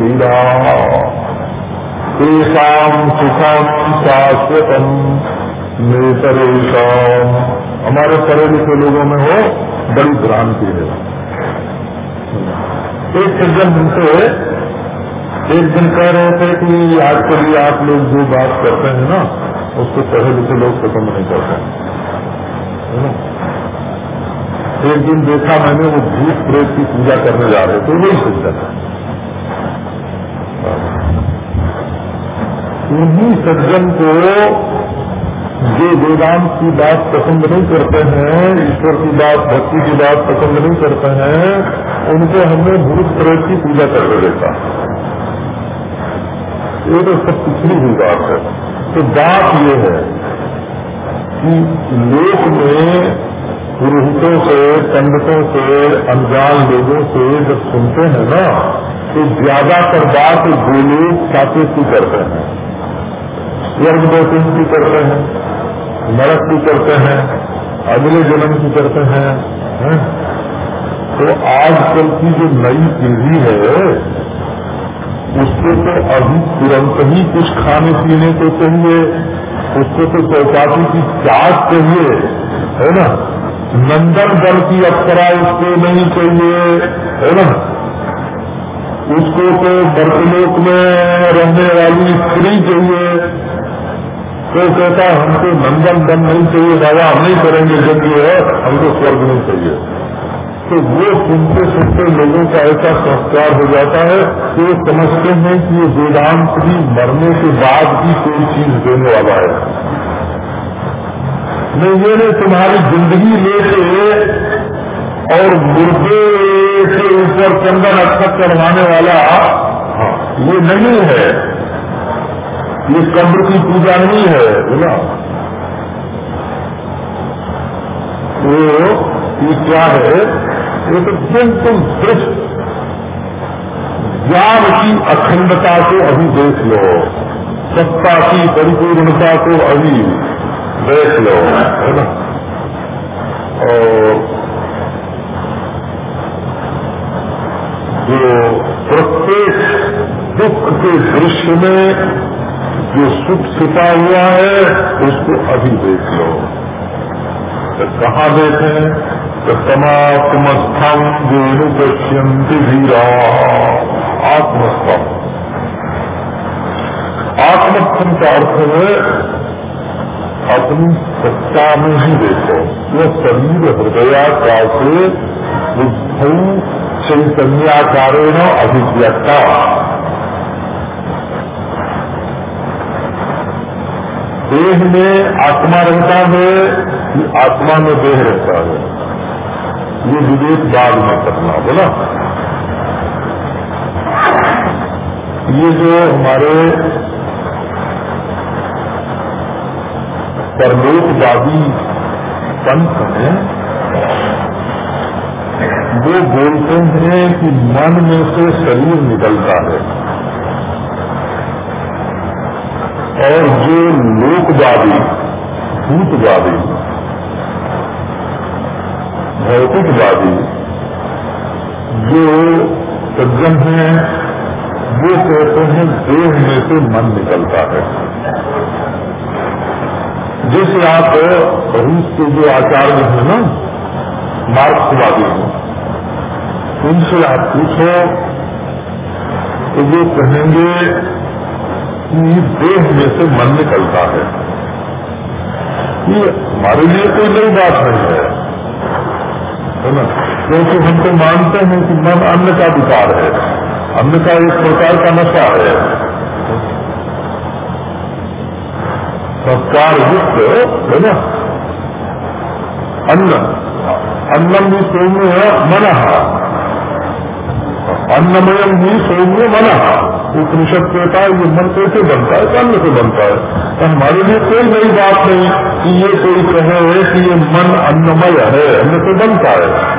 तेषाम सुखम शाश्वतम नेतरेशम हमारे पढ़े लिखे लोगों में हो बड़ी भ्रांति है। एक सज्जन हमसे एक दिन कह रहे थे कि आज के लिए आप लोग जो बात करते हैं ना, उसको पढ़े लिखे लोग पसंद नहीं करते। एक दिन देखा मैंने, वो भूत प्रेत की पूजा करने जा रहे थे वही सज्जन उन्हीं सज्जन को जो वेदांत की बात पसंद नहीं करते हैं, ईश्वर की बात, भक्ति की बात पसंद नहीं करते हैं, उनको हमने भूत प्रेत की पूजा करके देखा। ये तो सब पिछड़ी हुई बात है। तो बात ये है कि लोक में पुरोहितों से, पंडितों से, अनजान लोगों से जब सुनते हैं ना तो ज़्यादातर बात गोलोक की करते हैं स्वर्ग दर्शन की करते हैं, नरक की करते हैं, अगले जन्म की करते हैं, है? तो आजकल की जो नई पीढ़ी है, उसको तो अभी तुरंत ही कुछ खाने पीने को चाहिए उसको तो चौपाटी की चाट चाहिए, है ना? नंदन दल की अप्सरा उसको नहीं चाहिए, है ना? उसको तो बर्तलोक में रहने वाली स्त्री चाहिए। तो कहता, हमको नंदन दन नहीं चाहिए दादा हम नहीं करेंगे, जब ये है, हमको स्वर्ग नहीं चाहिए। तो वो सुनते सुनते लोगों का ऐसा संस्कार हो जाता है कि वो समझते हैं कि ये वेदांत भी मरने के बाद भी कोई चीज़ देने वाला है। मैं ये नहीं, तुम्हारी ज़िंदगी लेके और मुर्गे के ऊपर चंदन अक्षर करवाने वाला ये नहीं है। ये कब्र की पूजा नहीं है, बोला। वो ये क्या है? तो बिल्कुल दृष्ट। ज्ञान की अखंडता को अभी देख लो। सत्ता की परिपूर्णता को अभी देख लो, है ना? और जो प्रत्येक दुख के दृश्य में जो सुख छिपा हुआ है, उसको अभी देख लो। तो कहाँ देखें? तो समात्मस्थम जो पश्यंति धीरा। आत्मस्थम आत्मस्थम का अर्थ है, अपनी सत्ता में ही देखो। यह शरीर हृदयाकार से बुद्ध चैतन्याकारेण अभिव्यक्ता। देह में आत्मा रहता है कि आत्मा में देह रहता है। ये विवेक बाद में करना बोला। ये जो हमारे परलोकवादी पंथ हैं, वो बोलते हैं कि मन में से शरीर निकलता है। और जो लोकवादी, भूतवादी भौतिकवादी जो सज्जन हैं, वो कहते हैं, देह में से मन निकलता है। जैसे आप रूस के जो आचार्य हैं ना, मार्क्सवादी हैं, उनसे आप पूछो तो वो कहेंगे कि देह में से मन निकलता है। ये हमारे लिए कोई नई बात नहीं है। है ना? क्योंकि हम तो मानते हैं कि मन अन्न का विकार है। अन्न का एक प्रकार का नशा है। संस्कार युक्त है ना? अन्न। अन्नम भी सौम्य है मन। अन्नमयम ही सौम्य मन। उपनिषद कहता है, ये मन कैसे बनता है? अन्न से बनता है। तो हमारे लिए कोई नई बात नहीं। कि ये कोई कहे कि ये मन अन्नमय है अन्न से बनता है।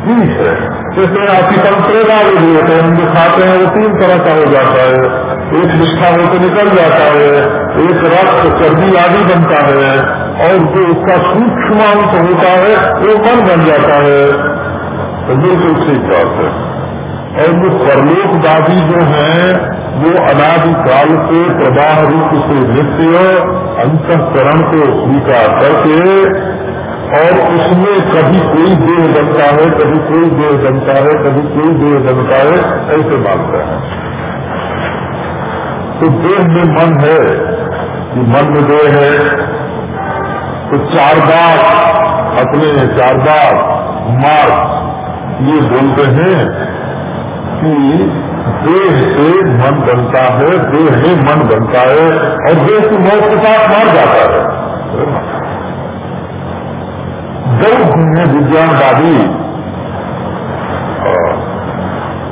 ठीक है। जैसे आपकी संप्रेदा भी होते हैं, हम जो खाते हैं वो तीन तरह का हो जाता है। एक निष्ठा होकर निकल जाता है, एक रक्त, चर्बी आदि बनता है, और जो उसका सूक्ष्म अंश होता है, वो मन बन जाता है। तो बिल्कुल ठीक बात है। और वो परलोकवादी जो हैं वो अनादिकाल के प्रवाह रूप से नित्य अंतकरण को स्वीकार करके और उसमें कभी कोई देह बनता है, कभी कोई देह बनता है, कभी कोई देह बनता है, ऐसे मानते हैं। तो देह में मन है, कि मन में देह है तो चार बार अपने चार बार मार्ग, ये बोलते हैं कि देह से मन बनता है, देह में मन बनता है, और देह की मौत के साथ मर जाता है। हैं विज्ञानवादी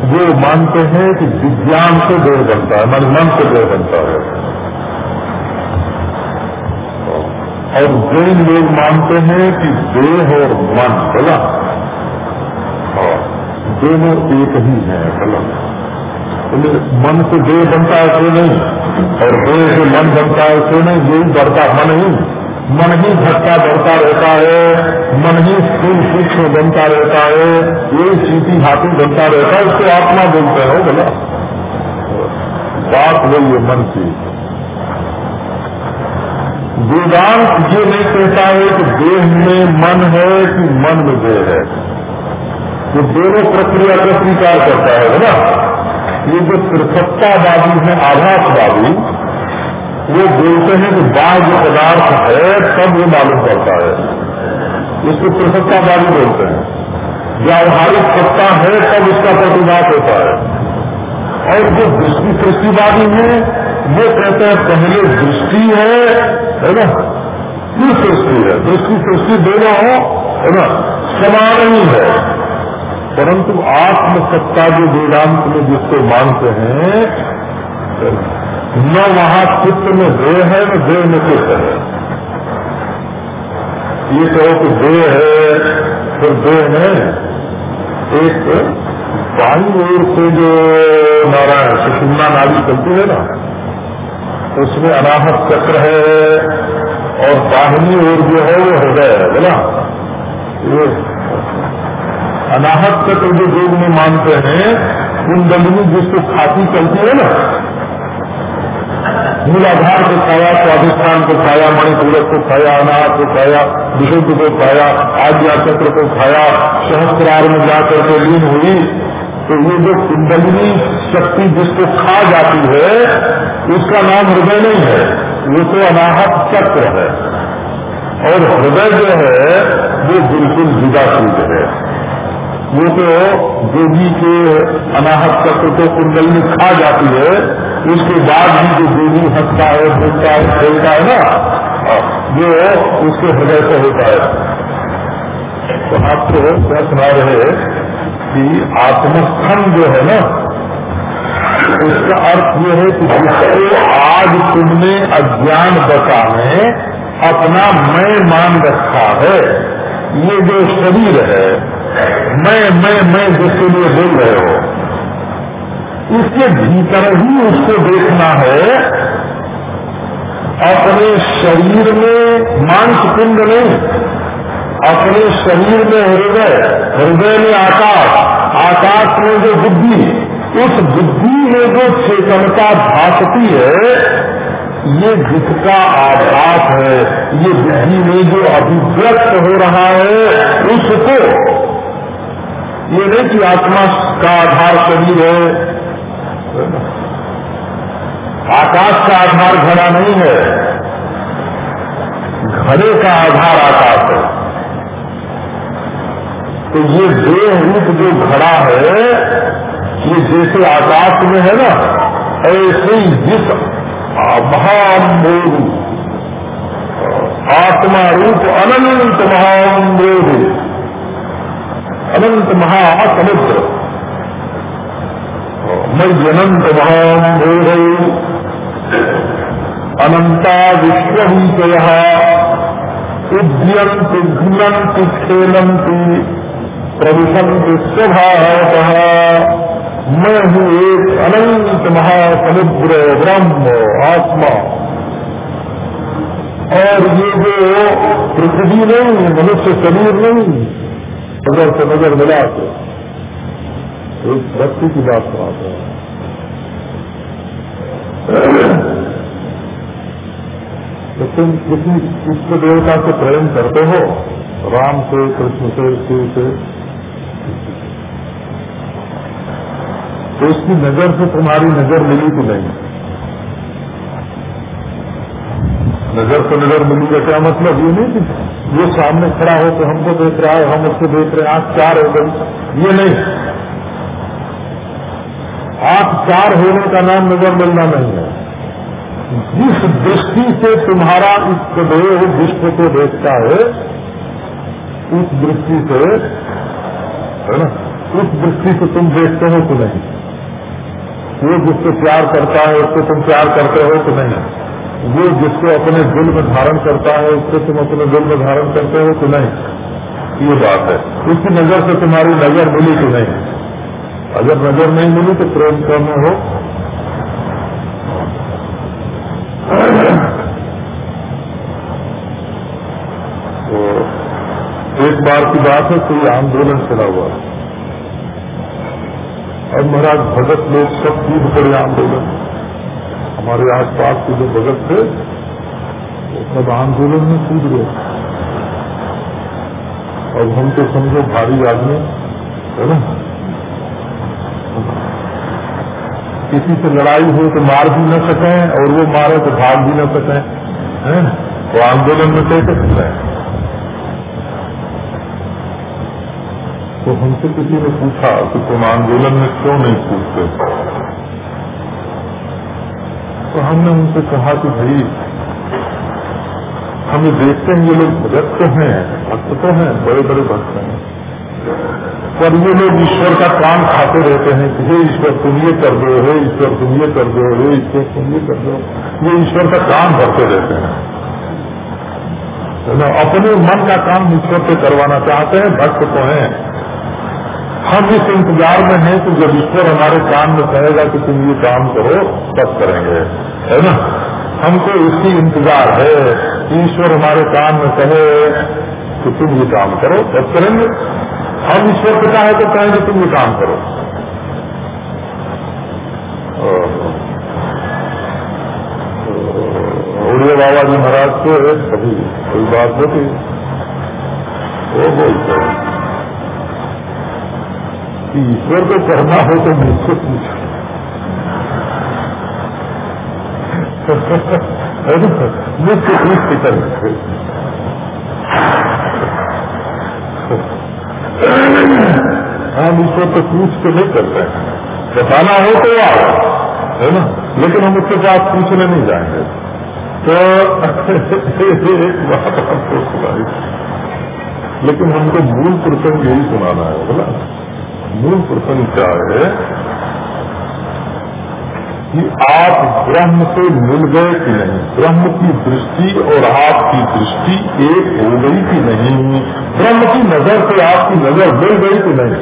वो मानते हैं कि विज्ञान से देह बनता है, मन मन से देह बनता है। और जैन लोग मानते हैं कि देह और मन बोला दोनों एक ही है बोला मन से देह बनता है क्यों नहीं? और देह से मन बनता है क्यों नहीं? यही बढ़ता मन ही। मन ही घटता बढ़ता रहता है। मन ही स्थूल सूक्ष्म बनता रहता है। यही चीटी हाथी बनता रहता है। उसको आत्मा बोलते हो बोला बात वही है मन की। वेदांत ये नहीं कहता है कि देह में मन है कि मन में देह है। वो दोनों प्रक्रिया को स्वीकार करता है ना? ये जो त्रिसत्तावादी है आभासवादी वो बोलते हैं कि बाह्य पदार्थ है तब वो मालूम पड़ता है। इसको त्रिसत्तावादी बोलते हैं। व्यावहारिक सत्ता है, तब इसका प्रतिवाद होता है। और जो दृष्टि सृष्टिवादी है, वो कहते हैं, पहले दृष्टि है है ना? फिर सृष्टि है। दृष्टि सृष्टि दोनों हो, है ना? समान ही है। परंतु आत्मसत्ता जो वेदांत में जिसको मानते हैं, न वहाँ चित्त में देह है, न देह में चित्त है। ये कहो कि देह है, फिर देह में एक बाई ओर से जो नारायण सुषुम्ना नाली चलती है ना, उसमें अनाहत चक्र है, और दाहिनी ओर जो है, वो हृदय है ये अनाहत चक्र जो योग में मानते हैं कुंडलिनी जिसको खाती चलती है ना, मूलाधार को खाया, स्वाधिष्ठान को खाया, मणिपूरक को खाया अनाथ को खाया, विशुद्ध को खाया आज्ञा चक्र को खाया सहस्त्रार में जाकर के लीन हुई तो ये जो कुंडलिनी शक्ति जिसको खा जाती है, उसका नाम हृदय नहीं है वो तो अनाहत चक्र है। और हृदय जो है, वो बिल्कुल जुदा चीज़ है। वो तो देवी के अनाहत चक्र को कुंडलिनी खा जाती है, उसके बाद भी जो देवी हंसता है बोलता है, खेलता है ना, वो उसके हृदय से होता है। तो आपको क्या सुना रहे कि आत्मस्थन जो है ना, उसका अर्थ ये है कि जिसको आज तुमने अज्ञान बता में अपना मैं मान रखा है, ये जो शरीर है मैं मैं मैं जिसके लिए बोल रहे हो। इसके भीतर ही उसको देखना है। अपने शरीर में मांस पिंड नहीं, अपने शरीर में हृदय हृदय में आकाश आकाश में जो बुद्धि, उस बुद्धि में जो चेतनता भासती है, ये जिसका आभास है। ये बुद्धि में जो अभिव्यक्त हो रहा है, उसको ये नहीं कि आत्मा का आधार शरीर है। आकाश का आधार घड़ा नहीं है। घड़े का आधार आकाश है। तो ये देह रूप जो घड़ा है, ये जैसे आकाश में है ना, ऐसे ही जिस महाम्बोधि, आत्मा रूप अनंत महाम्बोधि अनंत महासमुद्र। मई मय्यनंत महाम्भोधौ अनंता विश्वभूतय। उद्यंति घुनंति खेलंति प्रविशंति स्वभावतः। मैं हूँ एक अनंत महासमुद्र ब्रह्म आत्मा। और ये जो पृथ्वी नहीं, मनुष्य शरीर नहीं नज़र से नज़र मिला के, एक भक्ति की बात सुनाते हैं तो तुम किसी इष्ट देवता से प्रेम करते हो? राम से, कृष्ण से, शिव से? तो उसकी नज़र से तुम्हारी नज़र मिली कि नहीं? नज़र तो नज़र मिली का क्या मतलब ये नहीं कि वो सामने खड़ा हो तो हमको देख रहा है, हम उसको देख रहे हैं, आँख चार हो गई। ये नहीं। आँख चार होने का नाम नज़र मिलना नहीं है। जिस दृष्टि से तुम्हारा इस देह विश्व को देखता है, उस दृष्टि से, है ना, उस दृष्टि से तुम देखते हो कि नहीं। वो जिसको प्यार करता है, उसको तुम प्यार करते हो कि नहीं? वो जिसको अपने दिल में धारण करता है उसको तुम अपने दिल में धारण करते हो कि नहीं? ये बात है। उसकी नज़र से तुम्हारी नज़र मिली कि नहीं? अगर नज़र नहीं मिली तो प्रेम करना हो? तो एक बार की बात है, कोई आंदोलन चला हुआ और महाराज, भगत लोग सब कूद पड़े आंदोलन। हमारे आसपास के जो भगत थे, वो सब आंदोलन में कूद गए। और हम तो समझो, भारी आदमी, है ना? किसी से लड़ाई हो तो मार भी न सकें और वो मारे तो भाग भी न सकें वो आंदोलन में कैसे सकते हैं? तो हमसे किसी ने पूछा कि तुम आंदोलन में क्यों नहीं पूछते तो हमने उनसे कहा कि भाई, हमें देखते हैं, ये लोग भगत तो हैं, भक्त तो हैं बड़े बड़े भक्त हैं। पर ये लोग ईश्वर का काम खाते रहते हैं कि हे ईश्वर, तुम ये कर दो, हे ईश्वर, तुम ये कर दो, हे ईश्वर, तुम ये कर दो। ये ईश्वर का काम करते रहते हैं। तो अपने मन का काम ईश्वर से करवाना चाहते हैं, भक्त तो हैं। हम इस इंतज़ार में हैं कि जब ईश्वर हमारे काम में कहेगा कि तुम ये काम करो तब करेंगे है ना हमको इसकी इंतज़ार है ईश्वर हमारे काम में कहे कि तुम ये काम करो तब करेंगे हम ईश्वर को चाहे तो कहेंगे तुम ये काम करो उड़िया बाबा जी महाराज को कभी कोई बात होती वो बोलते कि ईश्वर को करना हो तो मुझसे पूछो। मुझसे पूछ के कर हम ईश्वर को पूछ के नहीं करते। बताना हो तो आओ, है ना? लेकिन हम उसके साथ पूछने नहीं जाएँगे। तो एक बात आपको सुनाई लेकिन हमको मूल प्रसंग यही सुनाना है बोला मूल प्रसंग क्या है कि आप ब्रह्म से मिल गए कि नहीं? ब्रह्म की दृष्टि और आपकी दृष्टि एक हो गई कि नहीं? ब्रह्म की नज़र से आपकी नज़र मिल गई कि नहीं?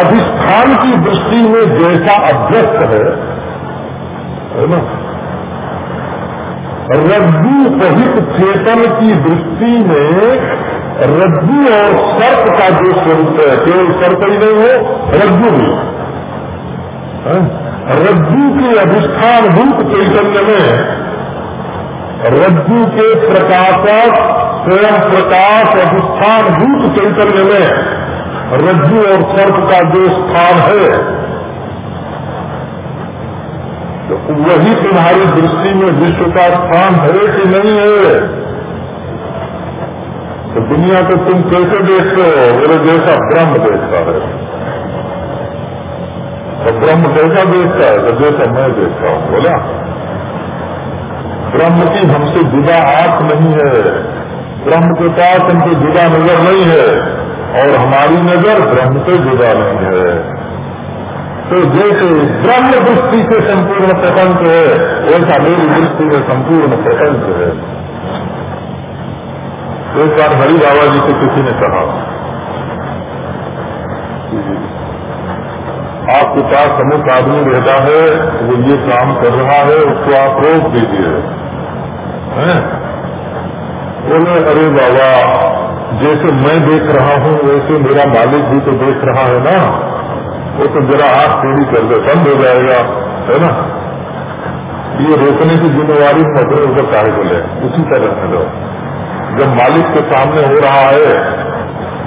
अधिष्ठान की दृष्टि में जैसा अभ्यस्त है है ना? रज्जु सहित चेतन की दृष्टि में रज्जु और सर्प का जो स्वरूप है केवल सर्प ही नहीं हो, रज्जु भी रज्जु के अधिष्ठान भूत चैतन्य में रज्जु के प्रकाशक, स्वयं प्रकाश, अधिष्ठान भूत चैतन्य में रज्जु और सर्प का जो स्थान है तो वही तुम्हारी दृष्टि में विश्व का स्थान है कि नहीं है? तो दुनिया को तुम कैसे देखते हो? मेरे जैसा ब्रह्म देखता है। तो ब्रह्म कैसा देखता है? तो जैसा मैं देखता हूँ। बोला? ब्रह्म की हमसे जुदा आँख नहीं है। ब्रह्म के पास हमसे जुदा नज़र नहीं है। और हमारी नज़र ब्रह्म से जुदा नहीं है। तो जैसे ब्रह्म दृष्टि से संपूर्ण प्रपंच है, वैसा मेरी दृष्टि में संपूर्ण प्रपंच है। एक बार हरि बाबा जी को किसी ने कहा, आपके पास अमुक आदमी रहता है, वो ये काम कर रहा है, उसको आप रोक दीजिए। बोले, अरे बाबा, जैसे मैं देख रहा हूँ, वैसे मेरा मालिक भी तो देख रहा है ना। वो तो जरा आँख पूरी कर दे, बंद हो जाएगा, है ना? ये रोकने की जिम्मेवारी ऊपर कार्य को ले उसी तरह से लो। जब मालिक के सामने हो रहा है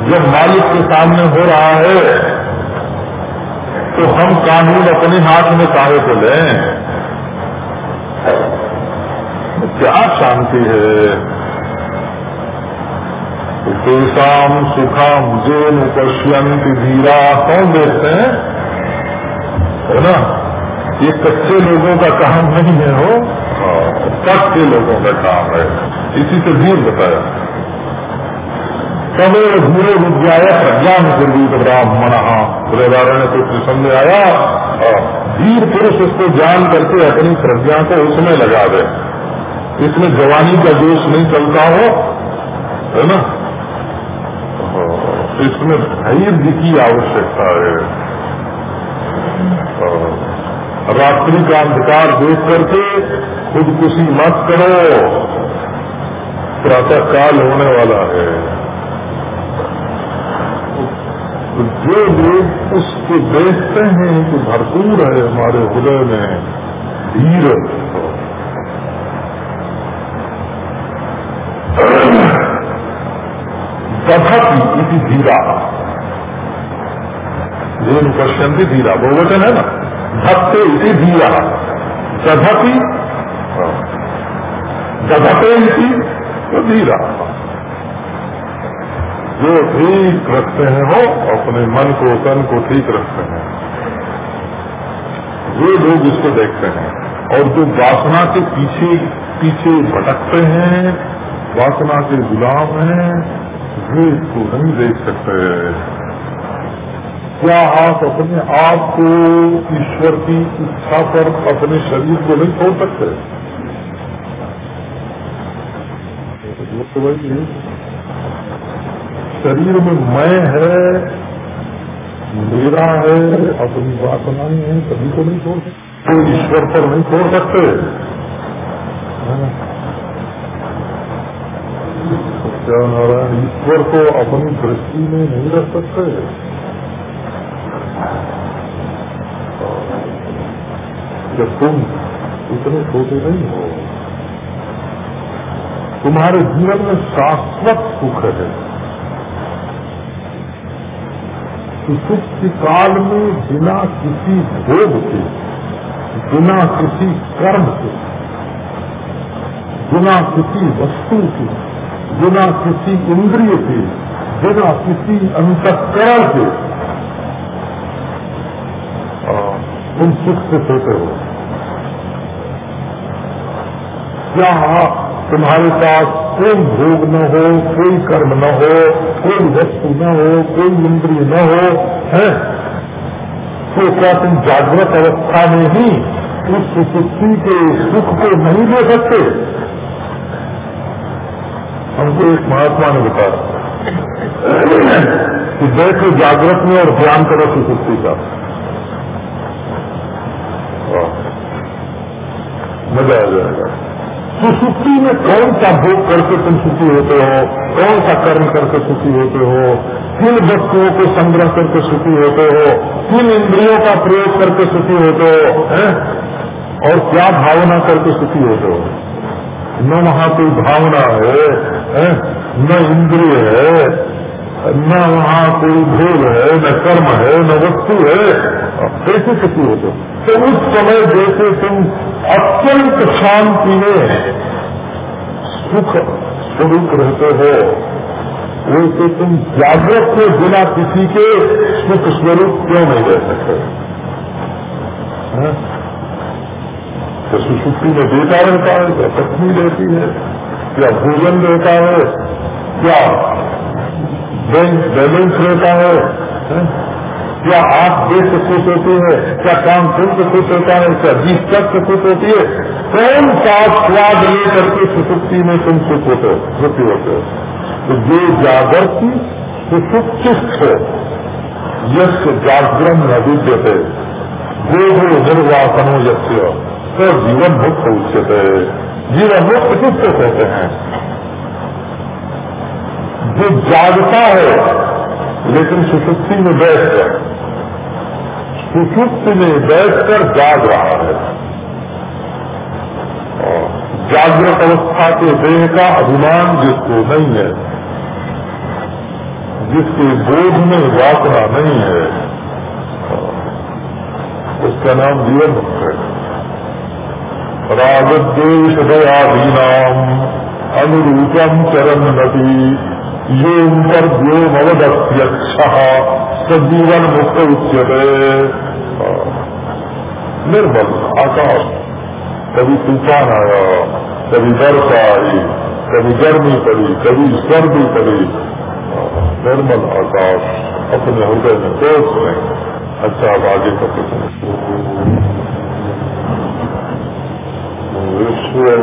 जब मालिक के सामने हो रहा है तो हम कानून अपने हाथ में काहे को लें? क्या शांति है? तेषाम सुखम जेन पश्यंत धीरा कौन देखते हैं? है ना? ये कच्चे लोगों का काम नहीं है हो। पक्के लोगों का काम है। इसी से धीर बताया। सवेर धूरे विद्याय प्रज्ञान गुरवीत ब्राह्मण बृहदारण को कृष्ण में आया धीर पुरुष उसको जान करके अपनी प्रज्ञा को उसमें लगा दे। इसमें जवानी का जोश नहीं चलता हो, है ना? इसमें धैर्य की आवश्यकता है, रात्रि का अंधकार देख करके खुदकुशी मत करो। प्रातः काल होने वाला है। तो जो लोग उसको देखते हैं कि भरपूर है हमारे हृदय में, धीर दधति इति धीरा। जेन पश्यंती धीरा बहुवचन है ना? धत्ते इति धीरा। दधति दधते इति तो धीरा जो ठीक रखते हैं वो अपने मन को, तन को ठीक रखते हैं। वे लोग इसको देखते हैं और जो वासना के पीछे पीछे भटकते हैं, वासना के गुलाम हैं, वे इसको नहीं देख सकते। क्या आप अपने आप को ईश्वर की इच्छा पर, अपने शरीर को नहीं छोड़ सकते? तो भाई शरीर में मैं है, मेरा है अपनी वासनाएँ है सभी को नहीं छोड़ सकते। तो ईश्वर पर नहीं छोड़ सकते। सत्यानारायण ईश्वर को अपनी दृष्टि में नहीं रख सकते। जब तुम इतने छोटे नहीं हो तुम्हारे जीवन में शाश्वत सुख है। सुसुप्ति काल में बिना किसी भोग के, बिना किसी कर्म के, बिना किसी वस्तु के, बिना किसी इंद्रिय के, बिना किसी अंतकरण के तुम सुख से सोते हो। क्या तुम्हारे पास कोई भोग न हो, कोई कर्म न हो, कोई वस्तु न हो, कोई इंद्रिय न हो, है? तो क्या तुम जागृत अवस्था में ही उस सुखी के सुख को नहीं ले सकते? हमको एक महात्मा ने बताया कि बैठो जागृत में और ध्यान करो सुसुप्ति का। मज़ा आ जाएगा। सुसुप्ति में कौन सा भोग करके तुम सुखी होते हो? कौन सा कर्म करके सुखी होते हो? किन वस्तुओं को संग्रह करके सुखी होते हो? किन इंद्रियों का प्रयोग करके सुखी होते हो? है? और क्या भावना करके सुखी होते हो? न वहाँ कोई भावना है, है? न इंद्रिय है न वहाँ कोई भोग है न कर्म है न वस्तु है। कैसे किसी होते तो उस समय जैसे तुम अत्यंत शांति में सुख स्वरूप रहते हो वैसे तुम जागृत के बिना किसी के सुख स्वरूप क्यों नहीं रह सकते? तो सुसुप्ति में बेटा रहता है क्या पत्नी रहती है क्या भोजन रहता है क्या बैंक बैलेंस रहता है, क्या आप देख से खुश होती है? क्या काम सुन से खुश होता है? क्या जीत तक से खुश होती है? कौन सा स्वाद लेकर के सुसुप्ति में तुम सुख होते हो? सुखी होते हो। तो जो जागृति सुसुप्तिष्ठ है। यश जागरण न विद्यते गोधो निर्वासनो यस्य तो जीवन मुक्त उच्चते जीवन मुक्त किसको कहते हैं। जो जागता है, लेकिन सुसुप्ति में बैठकर सुसुप्ति में बैठकर जाग रहा है। जागृत अवस्था के देह का अभिमान जिसको नहीं है, जिसके बोध में वासना नहीं है, उसका नाम जीवन मुक्त है। दयादीनाम अनुरूपम चरण नदी ये उन पर जो मवदस्यक्ष सजीवन मुक्त उच्चते निर्मल आकाश कभी तूफ़ान आया कभी वर्षा आई कभी गर्मी पड़ी कभी सर्दी पड़ी निर्मल आकाश, अपने हृदय में दोष नहीं अच्छा आप आगे का प्रश्न।